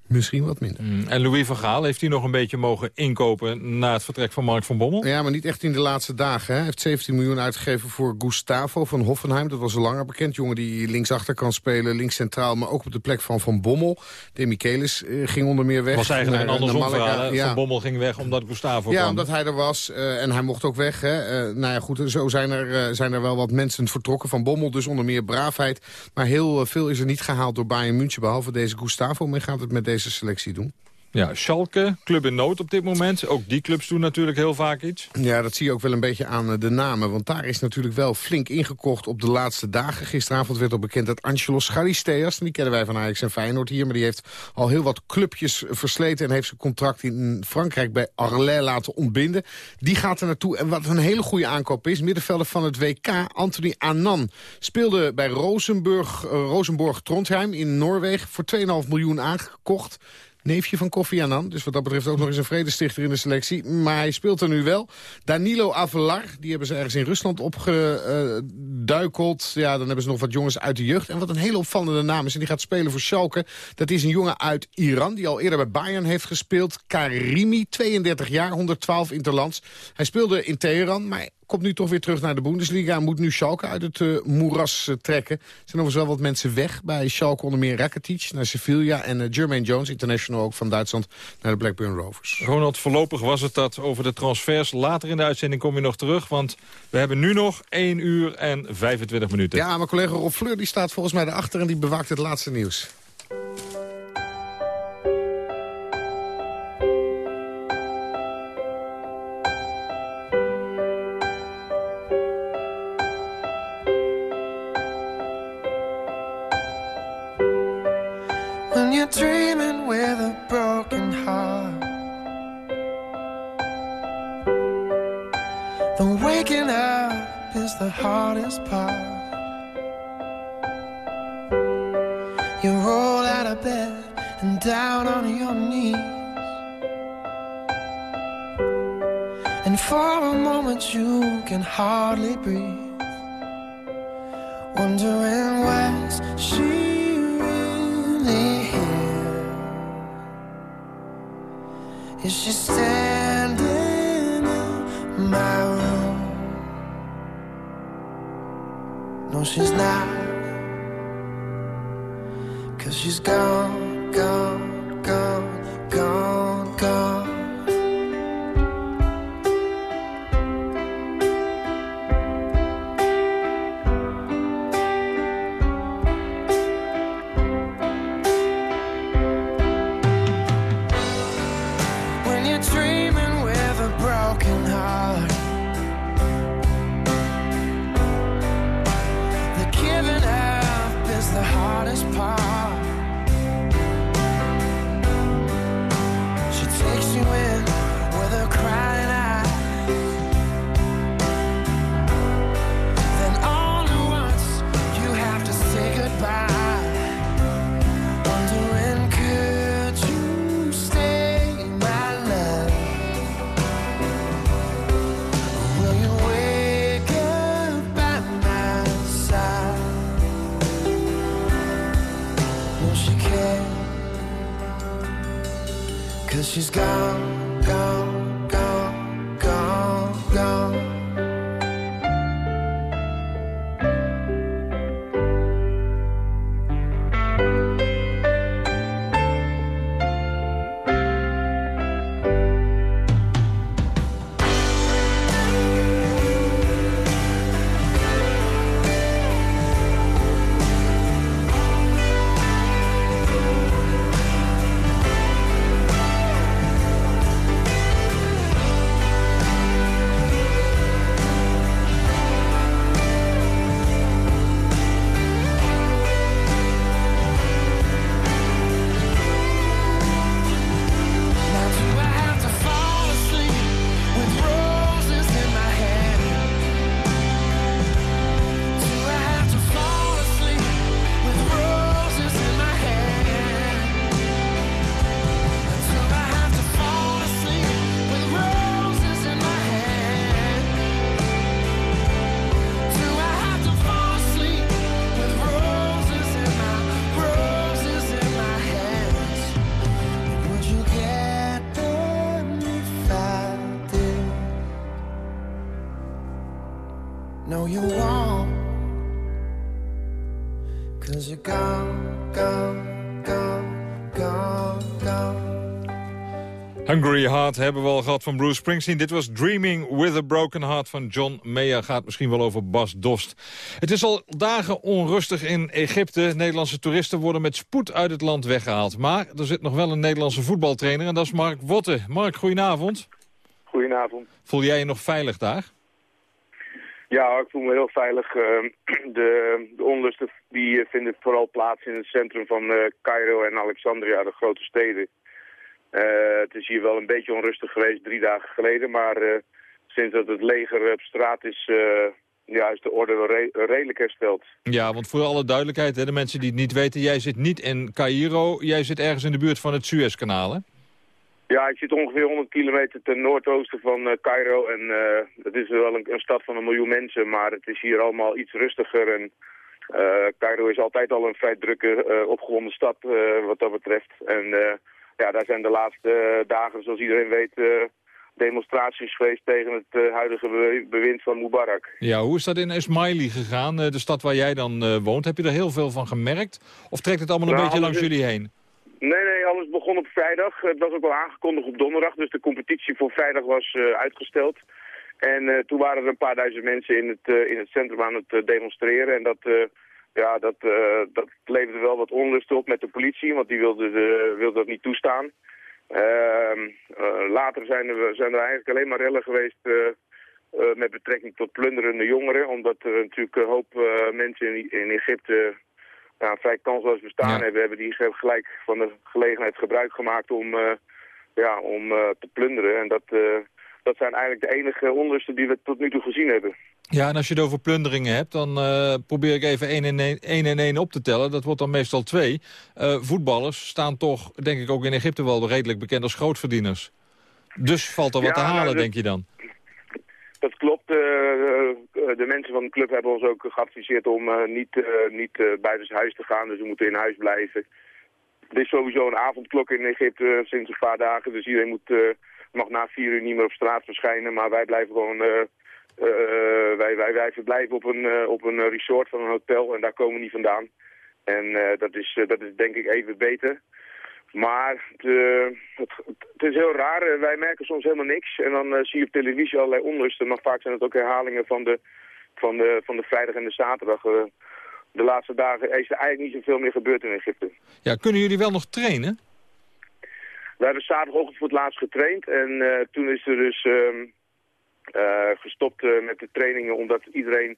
Misschien wat minder. Mm, en Louis van Gaal, heeft hij nog een beetje mogen inkopen... na het vertrek van Mark van Bommel? Ja, maar niet echt in de laatste dagen. Hij heeft 17 miljoen uitgegeven voor Gustavo van Hoffenheim. Dat was al langer bekend. Jongen die linksachter kan spelen, links centraal... maar ook op de plek van Van Bommel. De Michelis uh, ging onder meer weg. was eigenlijk een andersom verhaal. Ja. Van Bommel ging weg omdat Gustavo ja, kwam. omdat hij er was. Uh, en hij mocht ook weg. Hè. Uh, nou ja, goed, zo zijn er, zijn er wel wat mensen vertrokken. Van Bommel dus onder meer braafheid. Maar heel veel is er niet gehaald door Bayern München... behalve deze Gustavo. Men gaat het met deze selectie doen. Ja, Schalke, club in nood op dit moment. Ook die clubs doen natuurlijk heel vaak iets. Ja, dat zie je ook wel een beetje aan eh, de namen. Want daar is natuurlijk wel flink ingekocht op de laatste dagen. Gisteravond werd al bekend dat Angelos Charisteas... die kennen wij van Ajax en Feyenoord hier... maar die heeft al heel wat clubjes versleten... en heeft zijn contract in Frankrijk bij Arles laten ontbinden. Die gaat er naartoe. En wat een hele goede aankoop is... middenvelder van het WK, Anthony Annan... speelde bij Rosenburg, Rosenborg Trondheim in Noorwegen... voor 2,5 miljoen aangekocht neefje van Kofi Annan. Dus wat dat betreft ook nog eens een vredestichter in de selectie. Maar hij speelt er nu wel. Danilo Avelar, die hebben ze ergens in Rusland opgeduikeld. Ja, dan hebben ze nog wat jongens uit de jeugd. En wat een hele opvallende naam is, en die gaat spelen voor Schalke. Dat is een jongen uit Iran, die al eerder bij Bayern heeft gespeeld. Karimi, 32 jaar, 112 interlands. Hij speelde in Teheran, maar komt nu toch weer terug naar de Bundesliga. Moet nu Schalke uit het uh, moeras uh, trekken. Er zijn overigens wel wat mensen weg bij Schalke. Onder meer Rakitic naar Sevilla. En uh, Jermaine Jones, international ook van Duitsland, naar de Blackburn Rovers. Ronald, voorlopig was het dat over de transfers. Later in de uitzending kom je nog terug. Want we hebben nu nog 1 uur en 25 minuten. Ja, mijn collega Rob Fleur die staat volgens mij erachter en die bewaakt het laatste nieuws. Dreaming with a broken heart. The waking up is the hardest part. You roll out of bed and down on your knees. And for a moment you can hardly breathe. Wondering where's she? Is she standing in my room? No, she's not. Cause she's gone, gone, gone, gone, gone. Hungry Heart hebben we al gehad van Bruce Springsteen. Dit was Dreaming with a Broken Heart van John Mayer. Gaat misschien wel over Bas Dost. Het is al dagen onrustig in Egypte. Nederlandse toeristen worden met spoed uit het land weggehaald. Maar er zit nog wel een Nederlandse voetbaltrainer en dat is Mark Wotte. Mark, goedenavond. Goedenavond. Voel jij je nog veilig daar? Ja, ik voel me heel veilig. Uh, de, de onlusten die eh, vinden vooral plaats in het centrum van uh, Cairo en Alexandria, de grote steden. Uh, het is hier wel een beetje onrustig geweest drie dagen geleden, maar uh, sinds dat het leger op straat is, uh, ja, is de orde re redelijk hersteld. Ja, want voor alle duidelijkheid, hè, de mensen die het niet weten, jij zit niet in Cairo, jij zit ergens in de buurt van het Suezkanaal, hè? Ja, ik zit ongeveer 100 kilometer ten noordoosten van Cairo en het is wel een, een, stad van een miljoen mensen, maar het is hier allemaal iets rustiger en Cairo is altijd al een vrij drukke, opgewonden stad wat dat betreft en ja, daar zijn de laatste uh, dagen, zoals iedereen weet, uh, demonstraties geweest tegen het uh, huidige be bewind van Mubarak. Ja, hoe is dat in Ismaili gegaan, de stad waar jij dan woont? Heb je er heel veel van gemerkt? Of trekt het allemaal een nou, beetje langs jullie heen? Nee, nee, alles begon op vrijdag. Het was ook al aangekondigd op donderdag, dus de competitie voor vrijdag was uitgesteld. En toen waren er een paar duizend mensen in het, in het centrum aan het demonstreren en dat ja, dat, uh, dat leverde wel wat onrust op met de politie, want die wilde, de, wilde dat niet toestaan. Uh, uh, later zijn er, zijn er eigenlijk alleen maar rellen geweest met betrekking tot plunderende jongeren, omdat er natuurlijk een hoop mensen in, in Egypte nou, vrij kansloos bestaan ja. hebben, hebben die gelijk van de gelegenheid gebruik gemaakt om, ja, om te plunderen. En dat, dat zijn eigenlijk de enige onrusten die we tot nu toe gezien hebben. Ja, en als je het over plunderingen hebt, dan uh, probeer ik even één en één, één en één op te tellen. Dat wordt dan meestal twee. Uh, voetballers staan toch, denk ik ook in Egypte wel redelijk bekend als grootverdieners. Dus valt er wat ja, te halen, nou, denk je dan? Dat klopt. Uh, de mensen van de club hebben ons ook geadviseerd om niet, niet buiten huis te gaan. Dus we moeten in huis blijven. Er is sowieso een avondklok in Egypte sinds een paar dagen. Dus iedereen moet, mag na vier uur niet meer op straat verschijnen. Maar wij blijven gewoon wij, wij, wij verblijven op een, uh, op een resort van een hotel en daar komen we niet vandaan. En uh, dat, is, dat is denk ik even beter. Maar het, het, het, is heel raar. Wij merken soms helemaal niks. En dan zie je op televisie allerlei onlusten. Maar vaak zijn het ook herhalingen van de, van de, van de vrijdag en de zaterdag. de laatste dagen is er eigenlijk niet zoveel meer gebeurd in Egypte. Ja, kunnen jullie wel nog trainen? We hebben zaterdagochtend voor het laatst getraind. En toen is er dus... Uh, gestopt uh, met de trainingen omdat iedereen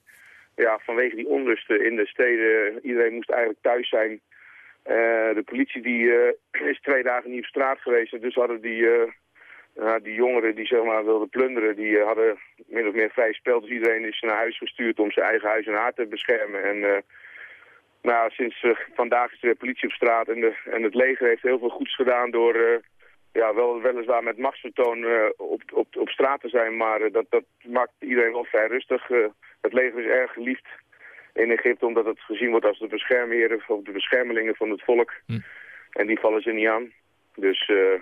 ja, vanwege die onlusten in de steden, iedereen moest eigenlijk thuis zijn. Uh, de politie die, is twee dagen niet op straat geweest dus hadden die, die jongeren die zeg maar wilden plunderen, die hadden min of meer vrij spel. Dus iedereen is naar huis gestuurd om zijn eigen huis en haar te beschermen. En nou, sinds vandaag is de politie op straat en, de, en het leger heeft heel veel goeds gedaan door ja, wel, weliswaar met machtsvertoon uh, op, op, op straat te zijn, maar uh, dat, dat maakt iedereen wel vrij rustig. Uh, het leger is erg geliefd in Egypte, omdat het gezien wordt als de beschermheren of de beschermelingen van het volk. Hm. En die vallen ze niet aan. Dus we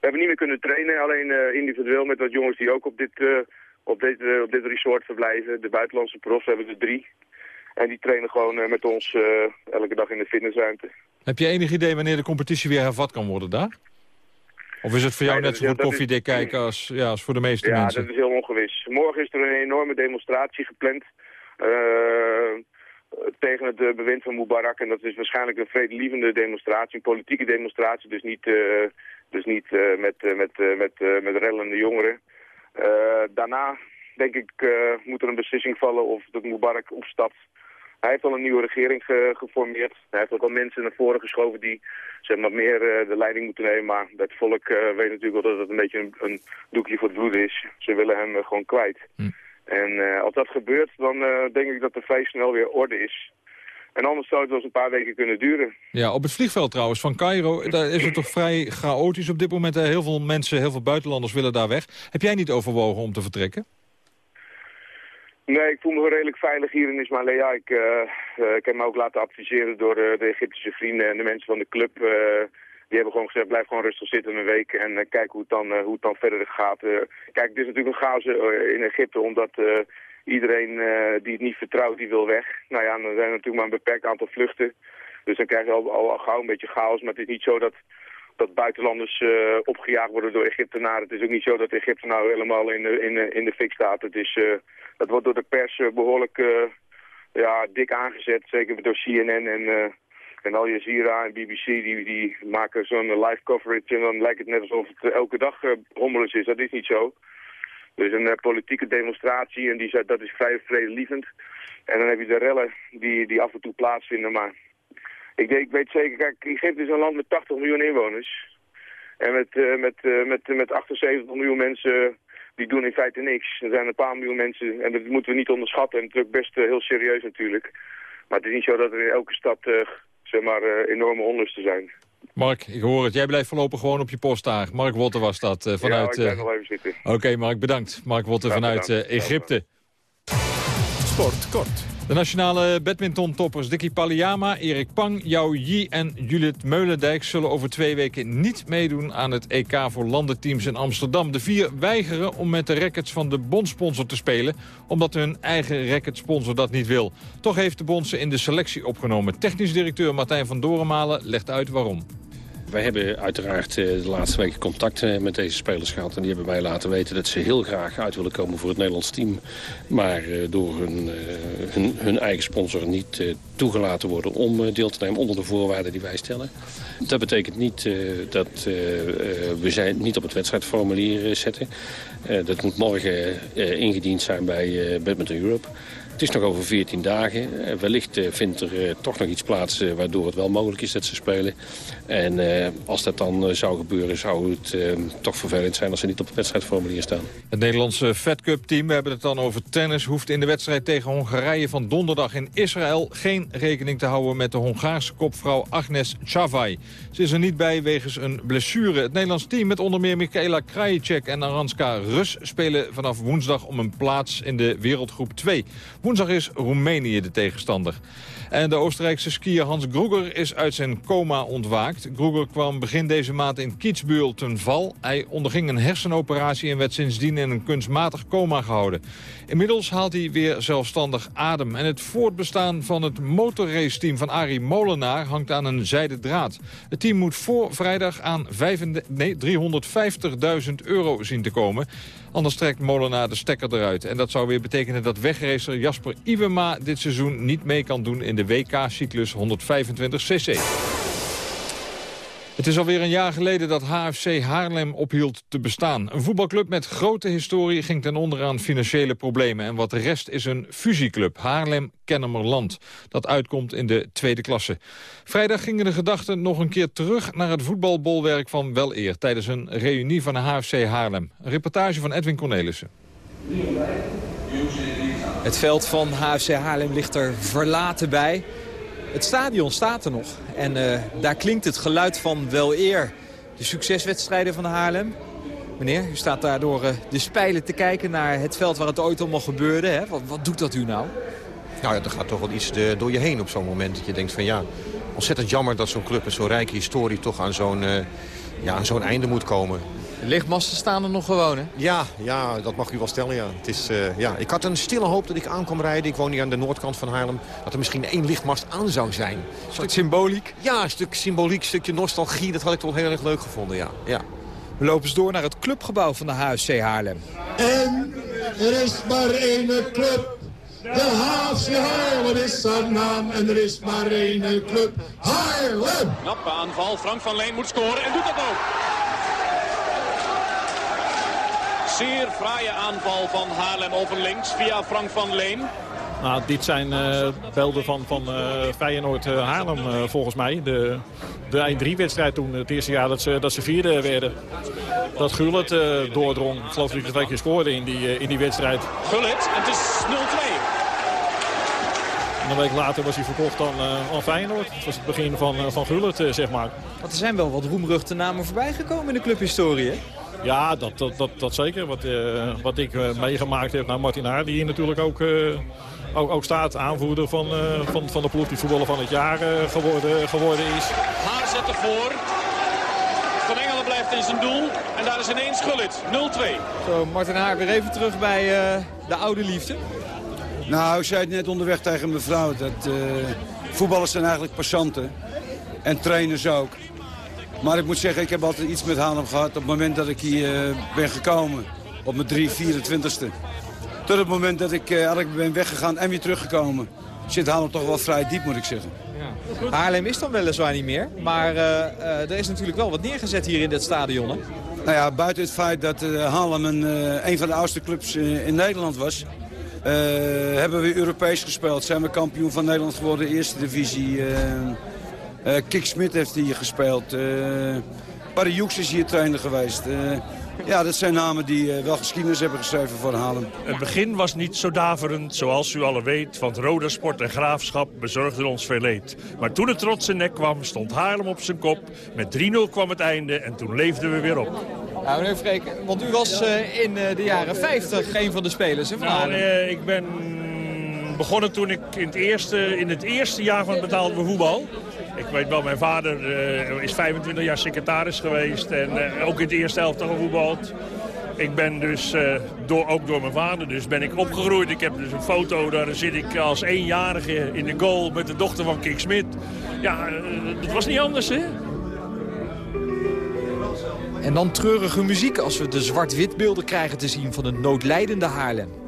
hebben niet meer kunnen trainen, alleen individueel met wat jongens die ook op dit, op, dit, op dit resort verblijven. De buitenlandse profs hebben er drie. En die trainen gewoon met ons elke dag in de fitnessruimte. Heb je enig idee wanneer de competitie weer hervat kan worden daar? Of is het voor jou nee, net zo goed koffiedik kijken als, ja, als voor de meeste ja, mensen? Ja, dat is heel ongewis. Morgen is er een enorme demonstratie gepland uh, tegen het uh, bewind van Mubarak. En dat is waarschijnlijk een vredelievende demonstratie, een politieke demonstratie. Dus niet, uh, dus niet met, met, met, met rellende jongeren. daarna, denk ik, moet er een beslissing vallen of dat Mubarak opstapt hij heeft al een nieuwe regering ge geformeerd. Hij heeft ook al mensen naar voren geschoven die zeg maar, meer uh, de leiding moeten nemen. Maar het volk uh, weet natuurlijk wel dat het een beetje een, een, doekje voor het bloed is. Ze willen hem uh, gewoon kwijt. Hm. En als dat gebeurt, dan denk ik dat er vrij snel weer orde is. En anders zou het wel eens een paar weken kunnen duren. Ja, op het vliegveld trouwens van Cairo, daar is het toch vrij chaotisch op dit moment. Heel veel mensen, heel veel buitenlanders willen daar weg. Heb jij niet overwogen om te vertrekken? Nee, ik voel me wel redelijk veilig hier in Ismailia. Ik, uh, uh, ik heb me ook laten adviseren door de, de Egyptische vrienden en de mensen van de club. Die hebben gewoon gezegd, blijf gewoon rustig zitten een week en kijk hoe het, dan, hoe het dan verder gaat. kijk, het is natuurlijk een chaos in Egypte, omdat iedereen eh, die het niet vertrouwt, die wil weg. Nou ja, dan zijn er natuurlijk maar een beperkt aantal vluchten. Dus dan krijg je al, al gauw een beetje chaos. Maar het is niet zo dat, dat buitenlanders eh, opgejaagd worden door Egyptenaren. Het is ook niet zo dat Egypte nou helemaal in de, in, in de fik staat. Het is, eh, dat wordt door de pers eh, behoorlijk eh, ja, dik aangezet. Zeker door CNN en, eh en Al Jazeera en BBC. Die, die maken zo'n live coverage en dan lijkt het net alsof het elke dag eh, hommeles is. Dat is niet zo. Dus een eh, politieke demonstratie en die, dat is vrij vredelievend. En dan heb je de rellen die, die af en toe plaatsvinden. Maar ik, weet- ik weet zeker, kijk, Egypte is een land met 80 miljoen inwoners. En met, eh, met, eh, met, met 78 miljoen mensen, die doen in feite niks. Er zijn een paar miljoen mensen, en dat moeten we niet onderschatten. En het is ook best eh, heel serieus natuurlijk. Maar het is niet zo dat er in elke stad, eh, zeg maar, enorme onlusten zijn. Mark, ik hoor het. Jij blijft voorlopig gewoon op je post daar. Mark Wotter was dat vanuit... ja, ik nog even zitten. Oké, Mark, bedankt. Mark Graag vanuit eh, Egypte. Sport kort. De nationale badmintontoppers Dicky Palliama, Erik Pang, Yao Yi en Judith Meulendijk... zullen over twee weken niet meedoen aan het EK voor landenteams in Amsterdam. De vier weigeren om met de rackets van de bondsponsor te spelen... omdat hun eigen racketsponsor dat niet wil. Toch heeft de bond ze in de selectie opgenomen. Technisch directeur Martijn van Dorenmalen legt uit waarom. Wij hebben uiteraard eh, de laatste weken contact eh, met deze spelers gehad. En die hebben mij laten weten dat ze heel graag uit willen komen voor het Nederlands team. Maar eh, door hun, hun, hun eigen sponsor niet toegelaten worden om deel te nemen onder de voorwaarden die wij stellen. Dat betekent niet dat we zij niet op het wedstrijdformulier zetten. Dat moet morgen ingediend zijn bij Badminton Europe. Het is nog over 14 dagen. Eh, wellicht eh, vindt er eh, toch nog iets plaats waardoor het wel mogelijk is dat ze spelen. En als dat dan zou gebeuren, zou het toch vervelend zijn als ze niet op het wedstrijdformulier staan. Het Nederlandse Fed Cup team, we hebben het dan over tennis... hoeft in de wedstrijd tegen Hongarije van donderdag in Israël... geen rekening te houden met de Hongaarse kopvrouw Agnes Chavay. Ze is er niet bij wegens een blessure. Het Nederlands team met onder meer Michaela Krajicek en Aranska Rus... spelen vanaf woensdag om een plaats in de wereldgroep 2. Woensdag is Roemenië de tegenstander. En de Oostenrijkse skier Hans Gruger is uit zijn coma ontwaakt. Gruger kwam begin deze maand in Kitzbühel ten val. Hij onderging een hersenoperatie en werd sindsdien in een kunstmatig coma gehouden. Inmiddels haalt hij weer zelfstandig adem. En het voortbestaan van het motorraceteam van Arie Molenaar hangt aan een zijden draad. Het team moet voor vrijdag aan 35 nee, 350.000 euro zien te komen. Anders trekt Molenaar de stekker eruit. En dat zou weer betekenen dat wegracer Jasper Iwema dit seizoen niet mee kan doen in de WK-cyclus 125cc. Het is alweer een jaar geleden dat HFC Haarlem ophield te bestaan. Een voetbalclub met grote historie ging ten onder aan financiële problemen. En wat de rest is een fusieclub, Haarlem-Kennemerland. Dat uitkomt in de tweede klasse. Vrijdag gingen de gedachten nog een keer terug naar het voetbalbolwerk van Weleer... tijdens een reunie van HFC Haarlem. Een reportage van Edwin Cornelissen. Het veld van HFC Haarlem ligt er verlaten bij. Het stadion staat er nog. En eh, daar klinkt het geluid van wel eer. De succeswedstrijden van Haarlem. Meneer, u staat daar door eh, de spijlen te kijken naar het veld waar het ooit allemaal gebeurde. Hè? Wat, wat doet dat u nou? Nou, er gaat toch wel iets eh, door je heen op zo'n moment. Dat je denkt van ja, ontzettend jammer dat zo'n club met zo'n rijke historie toch aan zo'n ja, aan zo'n einde moet komen. De lichtmasten staan er nog gewoon, hè? Ja, ja, dat mag u wel stellen, ja. Het is, eh, ja. Ik had een stille hoop dat ik aan kwam rijden. Ik woon hier aan de noordkant van Haarlem. Dat er misschien één lichtmast aan zou zijn. Een stuk symboliek? Ja, een stuk symboliek, een stukje nostalgie. Dat had ik toch heel erg leuk gevonden, ja. ja. We lopen eens door naar het clubgebouw van de HFC Haarlem. En er is maar één club. De HFC Haarlem is haar naam en er is maar één club. Haarlem! Knappe aanval. Frank van Leen moet scoren en doet dat ook. Zeer fraaie aanval van Haarlem over links via Frank van Leen. Nou, dit zijn eh, beelden van, van eh, Feyenoord eh, Haarlem volgens mij. De, de 1-3-wedstrijd toen, het eerste jaar dat ze, dat ze vierde werden. Dat Gullit eh, doordrong. Ik geloof dat hij twee keer scoorde in die, in die wedstrijd. Gullit, en het is 0-2. En een week later was hij verkocht aan, eh, aan Feyenoord. Het was het begin van, eh, van Gullit, zeg maar. Want er zijn wel wat roemruchte namen voorbij gekomen in de clubhistorie, hè? Ja, dat, dat, dat, dat zeker. Wat, eh, wat ik eh, meegemaakt heb. Nou, Martin Haar, die hier natuurlijk ook, eh, ook, ook staat. Aanvoerder van, eh, van, van de ploeg die voetballer van het jaar eh, geworden, geworden is. Haar zet ervoor. Van Engelen blijft in zijn doel. En daar is ineens Gullit. 0-2. Zo, Martin Haar weer even terug bij eh, de oude liefde. Nou, ik zei het net onderweg tegen mijn vrouw. Dat eh, voetballers zijn eigenlijk passanten. En trainers ook. Maar ik moet zeggen, ik heb altijd iets met Haarlem gehad... op het moment dat ik hier eh, ben gekomen. Op mijn 3, 24ste. Tot het moment dat ik eigenlijk ben weggegaan en weer teruggekomen. Zit Haarlem toch wel vrij diep, moet ik zeggen. Haarlem is dan weliswaar niet meer. Maar eh, eh, er is natuurlijk wel wat neergezet hier in dit stadion. Hè? Nou ja, buiten het feit dat uh, Haarlem een, een van de oudste clubs in Nederland was... hebben we Europees gespeeld. Zijn we kampioen van Nederland geworden, eerste divisie. Kik Smit heeft hier gespeeld. Uh, Barry is hier trainer geweest. Ja, dat zijn namen die uh, wel geschiedenis hebben geschreven voor Haarlem. Het begin was niet zo daverend, zoals u alle weet. Want Roda Sport en Graafschap bezorgden ons veel leed. Maar toen het trotse nek kwam, stond Haarlem op zijn kop. Met 3-0 kwam het einde en toen leefden we weer op. Nou, meneer Freek, want u was uh, in uh, de jaren 50 een van de spelers hè, van nou, Haarlem. ik ben begonnen toen ik in het eerste, in het eerste jaar van het betaalde voetbal... Ik weet wel, mijn vader uh, is 25 jaar secretaris geweest en uh, ook in het eerste elftal gevoetbald. Ik ben dus, uh, door, ook door mijn vader, dus ben ik opgegroeid. Ik heb dus een foto, daar zit ik als eenjarige in de goal met de dochter van Kik Smit. Ja, dat was niet anders, hè? En dan treurige muziek als we de zwart-wit beelden krijgen te zien van een noodlijdende Haarlem.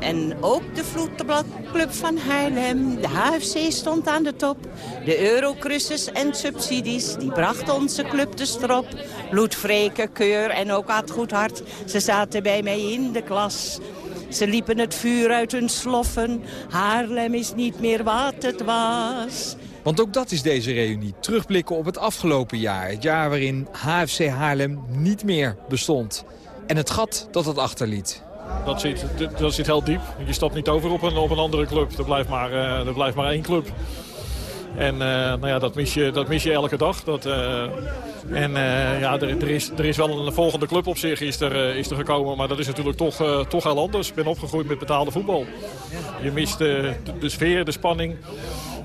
En ook de voetbalclub van Haarlem, de HFC stond aan de top. De eurocruises en subsidies, die brachten onze club de strop. Loet Keur en ook Ad Goedhart, ze zaten bij mij in de klas. Ze liepen het vuur uit hun sloffen, Haarlem is niet meer wat het was. Want ook dat is deze reunie. Terugblikken op het afgelopen jaar. Het jaar waarin HFC Haarlem niet meer bestond. En het gat dat het achterliet. Dat zit, dat zit heel diep. Je stapt niet over op een, op een andere club. Er blijft maar, uh, er blijft maar één club. En uh, nou ja, dat, mis je, dat mis je elke dag. Dat, uh, en ja, er, is, er is wel een volgende club op zich is er, is er gekomen. Maar dat is natuurlijk toch, toch heel anders. Ik ben opgegroeid met betaalde voetbal. Je mist de sfeer, de spanning.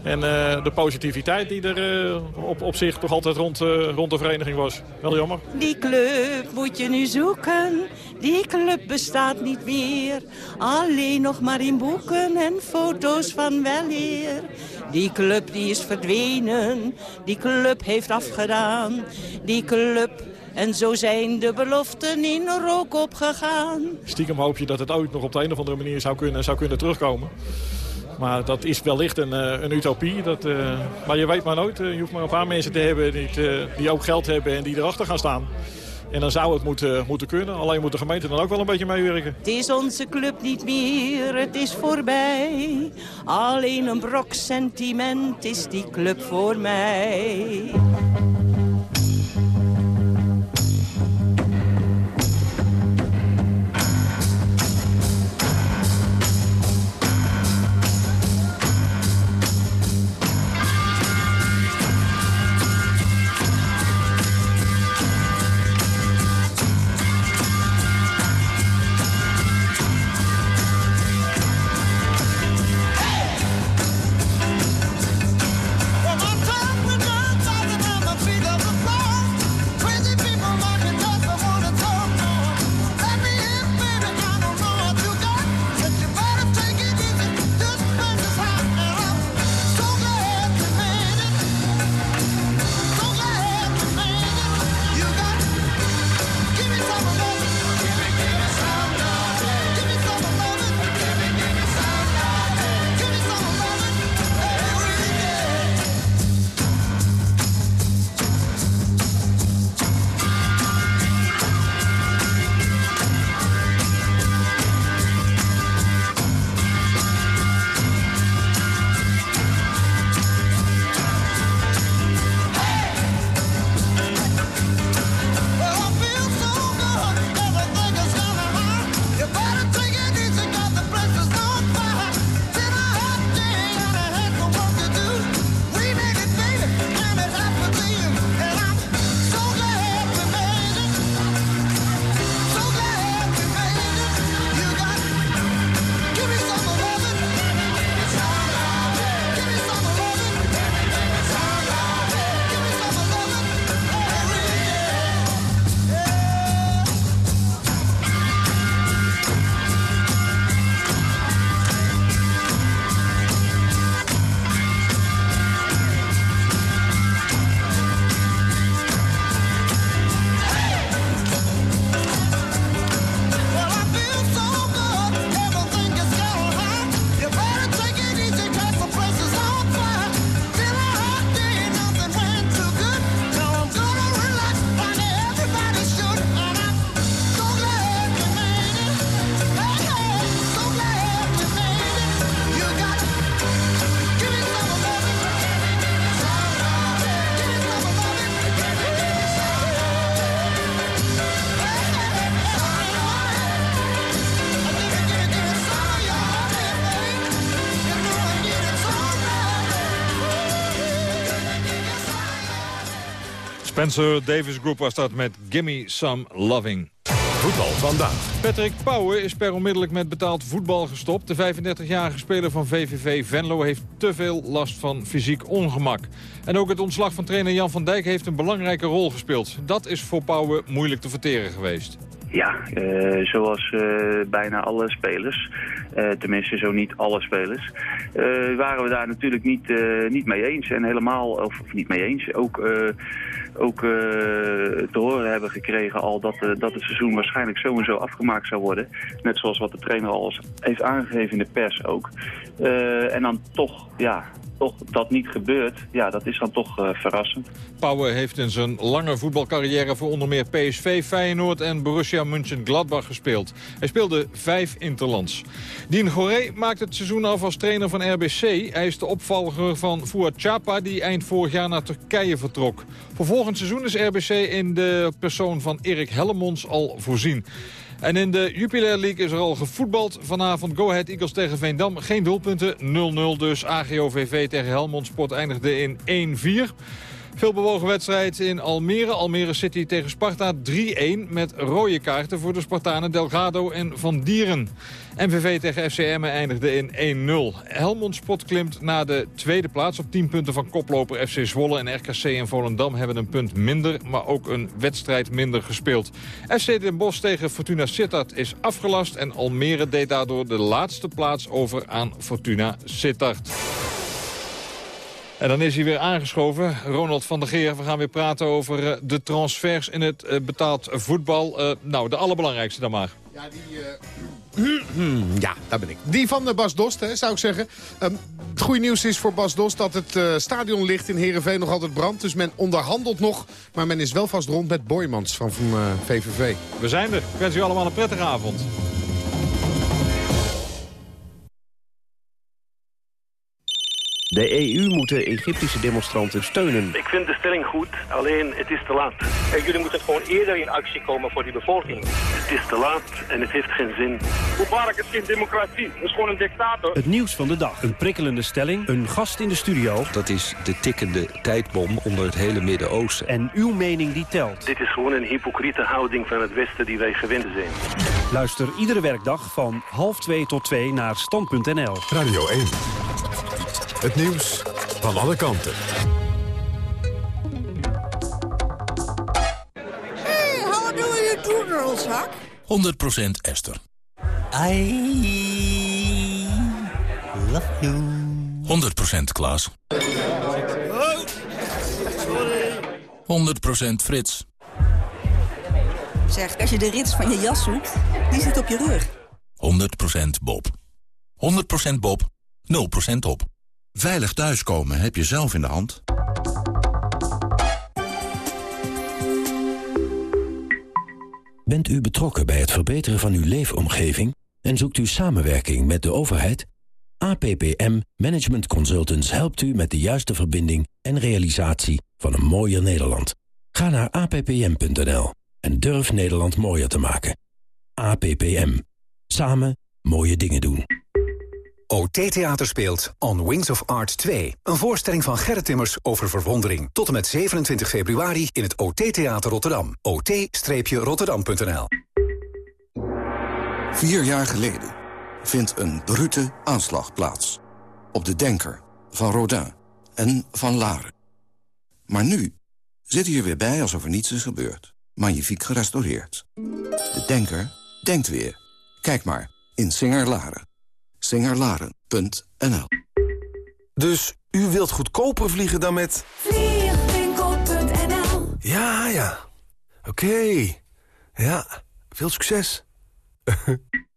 En uh, de positiviteit die er uh, op, op zich toch altijd rond, uh, rond de vereniging was. Wel jammer. Die club moet je nu zoeken. Die club bestaat niet meer. Alleen nog maar in boeken en foto's van weleer. Die club die is verdwenen. Die club heeft afgedaan. Die club... En zo zijn de beloften in rook opgegaan. Stiekem hoop je dat het ooit nog op de een of andere manier zou kunnen, zou kunnen terugkomen. Maar dat is wellicht een, een utopie. Dat, uh, maar je weet maar nooit. je hoeft maar een paar mensen te hebben die, die ook geld hebben en die erachter gaan staan. En dan zou het moeten, moeten kunnen. Alleen moet de gemeente dan ook wel een beetje meewerken. Het is onze club niet meer, het is voorbij. Alleen een brok sentiment is die club voor mij. Spencer Davis Group was dat met Gimme Some Loving. Voetbal vandaag. Patrick Pauwen is per onmiddellijk met betaald voetbal gestopt. De 35-jarige speler van VVV Venlo heeft te veel last van fysiek ongemak. En ook het ontslag van trainer Jan van Dijk heeft een belangrijke rol gespeeld. Dat is voor Pauwen moeilijk te verteren geweest. Ja, uh, zoals uh, bijna alle spelers, uh, tenminste zo niet alle spelers, waren we daar natuurlijk niet, niet mee eens. En helemaal, of, of niet mee eens, ook, ook te horen hebben gekregen al dat, dat het seizoen waarschijnlijk zo en zo afgemaakt zou worden. Net zoals wat de trainer al heeft aangegeven in de pers ook. en dan toch, ja, toch dat niet gebeurt, ja, dat is dan toch uh, verrassend. Pauwen heeft in zijn lange voetbalcarrière voor onder meer PSV, Feyenoord en Borussia Mönchengladbach gespeeld. Hij speelde vijf interlands. Dien Goré maakt het seizoen af als trainer van RBC. Hij is de opvolger van Fouad Chapa, die eind vorig jaar naar Turkije vertrok. Voor volgend seizoen is RBC in de persoon van Erik Hellemons al voorzien. En in de Jupiler League is er al gevoetbald. Vanavond Go Ahead Eagles tegen Veendam. Geen doelpunten, 0-0 dus. AGOVV tegen Helmond Sport eindigde in 1-4. Veel bewogen wedstrijd in Almere. Almere City tegen Sparta 3-1 met rode kaarten voor de Spartanen Delgado en Van Dieren. MVV tegen FCM eindigde in 1-0. Helmond Spot klimt naar de tweede plaats op 10 punten van koploper FC Zwolle. En RKC en Volendam hebben een punt minder, maar ook een wedstrijd minder gespeeld. FC Den Bosch tegen Fortuna Sittard is afgelast. En Almere deed daardoor de laatste plaats over aan Fortuna Sittard. En dan is hij weer aangeschoven. Ronald van der Geer, we gaan weer praten over uh, de transfers in het uh, betaald voetbal. Uh, nou, de allerbelangrijkste dan maar. Ja, die... ja, daar ben ik. Die van Bas Dost, hè, zou ik zeggen. Um, het goede nieuws is voor Bas Dost dat het uh, stadion ligt in Heerenveen nog altijd brandt. Dus men onderhandelt nog, maar men is wel vast rond met Boymans van, van uh, VVV. We zijn er. Ik wens u allemaal een prettige avond. De EU moet de Egyptische demonstranten steunen. Ik vind de stelling goed, alleen het is te laat. En jullie moeten gewoon eerder in actie komen voor die bevolking. Het is te laat en het heeft geen zin. Mubarak is geen democratie, het is gewoon een dictator. Het nieuws van de dag, een prikkelende stelling, een gast in de studio. Dat is de tikkende tijdbom onder het hele Midden-Oosten. En uw mening die telt. Dit is gewoon een hypocriete houding van het Westen die wij gewend zijn. Luister iedere werkdag van half twee tot twee naar stand.nl. Radio 1. Het nieuws van alle kanten. Hey, how do you do, girlshak? 100% Esther. I love you. 100% Klaas. Oh, sorry. 100% Frits. Zeg, als je de rits van je jas zoekt, die zit op je rug. 100% Bob. 100% Bob, 0% op. Veilig thuiskomen heb je zelf in de hand. Bent u betrokken bij het verbeteren van uw leefomgeving en zoekt u samenwerking met de overheid? APPM Management Consultants helpt u met de juiste verbinding en realisatie van een mooier Nederland. Ga naar appm.nl en durf Nederland mooier te maken. APPM. Samen mooie dingen doen. OT Theater speelt On Wings of Art 2. Een voorstelling van Gerrit Timmers over verwondering. Tot en met 27 februari in het OT Theater Rotterdam. ot-rotterdam.nl Vier jaar geleden vindt een brute aanslag plaats. Op de Denker van Rodin en van Laren. Maar nu zit hij er weer bij alsof er niets is gebeurd. Magnifiek gerestaureerd. De Denker denkt weer. Kijk maar in Singer-Laren singerlaren.nl Dus u wilt goedkoper vliegen dan met... Vliegwinkel.nl Ja, ja. Oké. Okay. Ja, veel succes.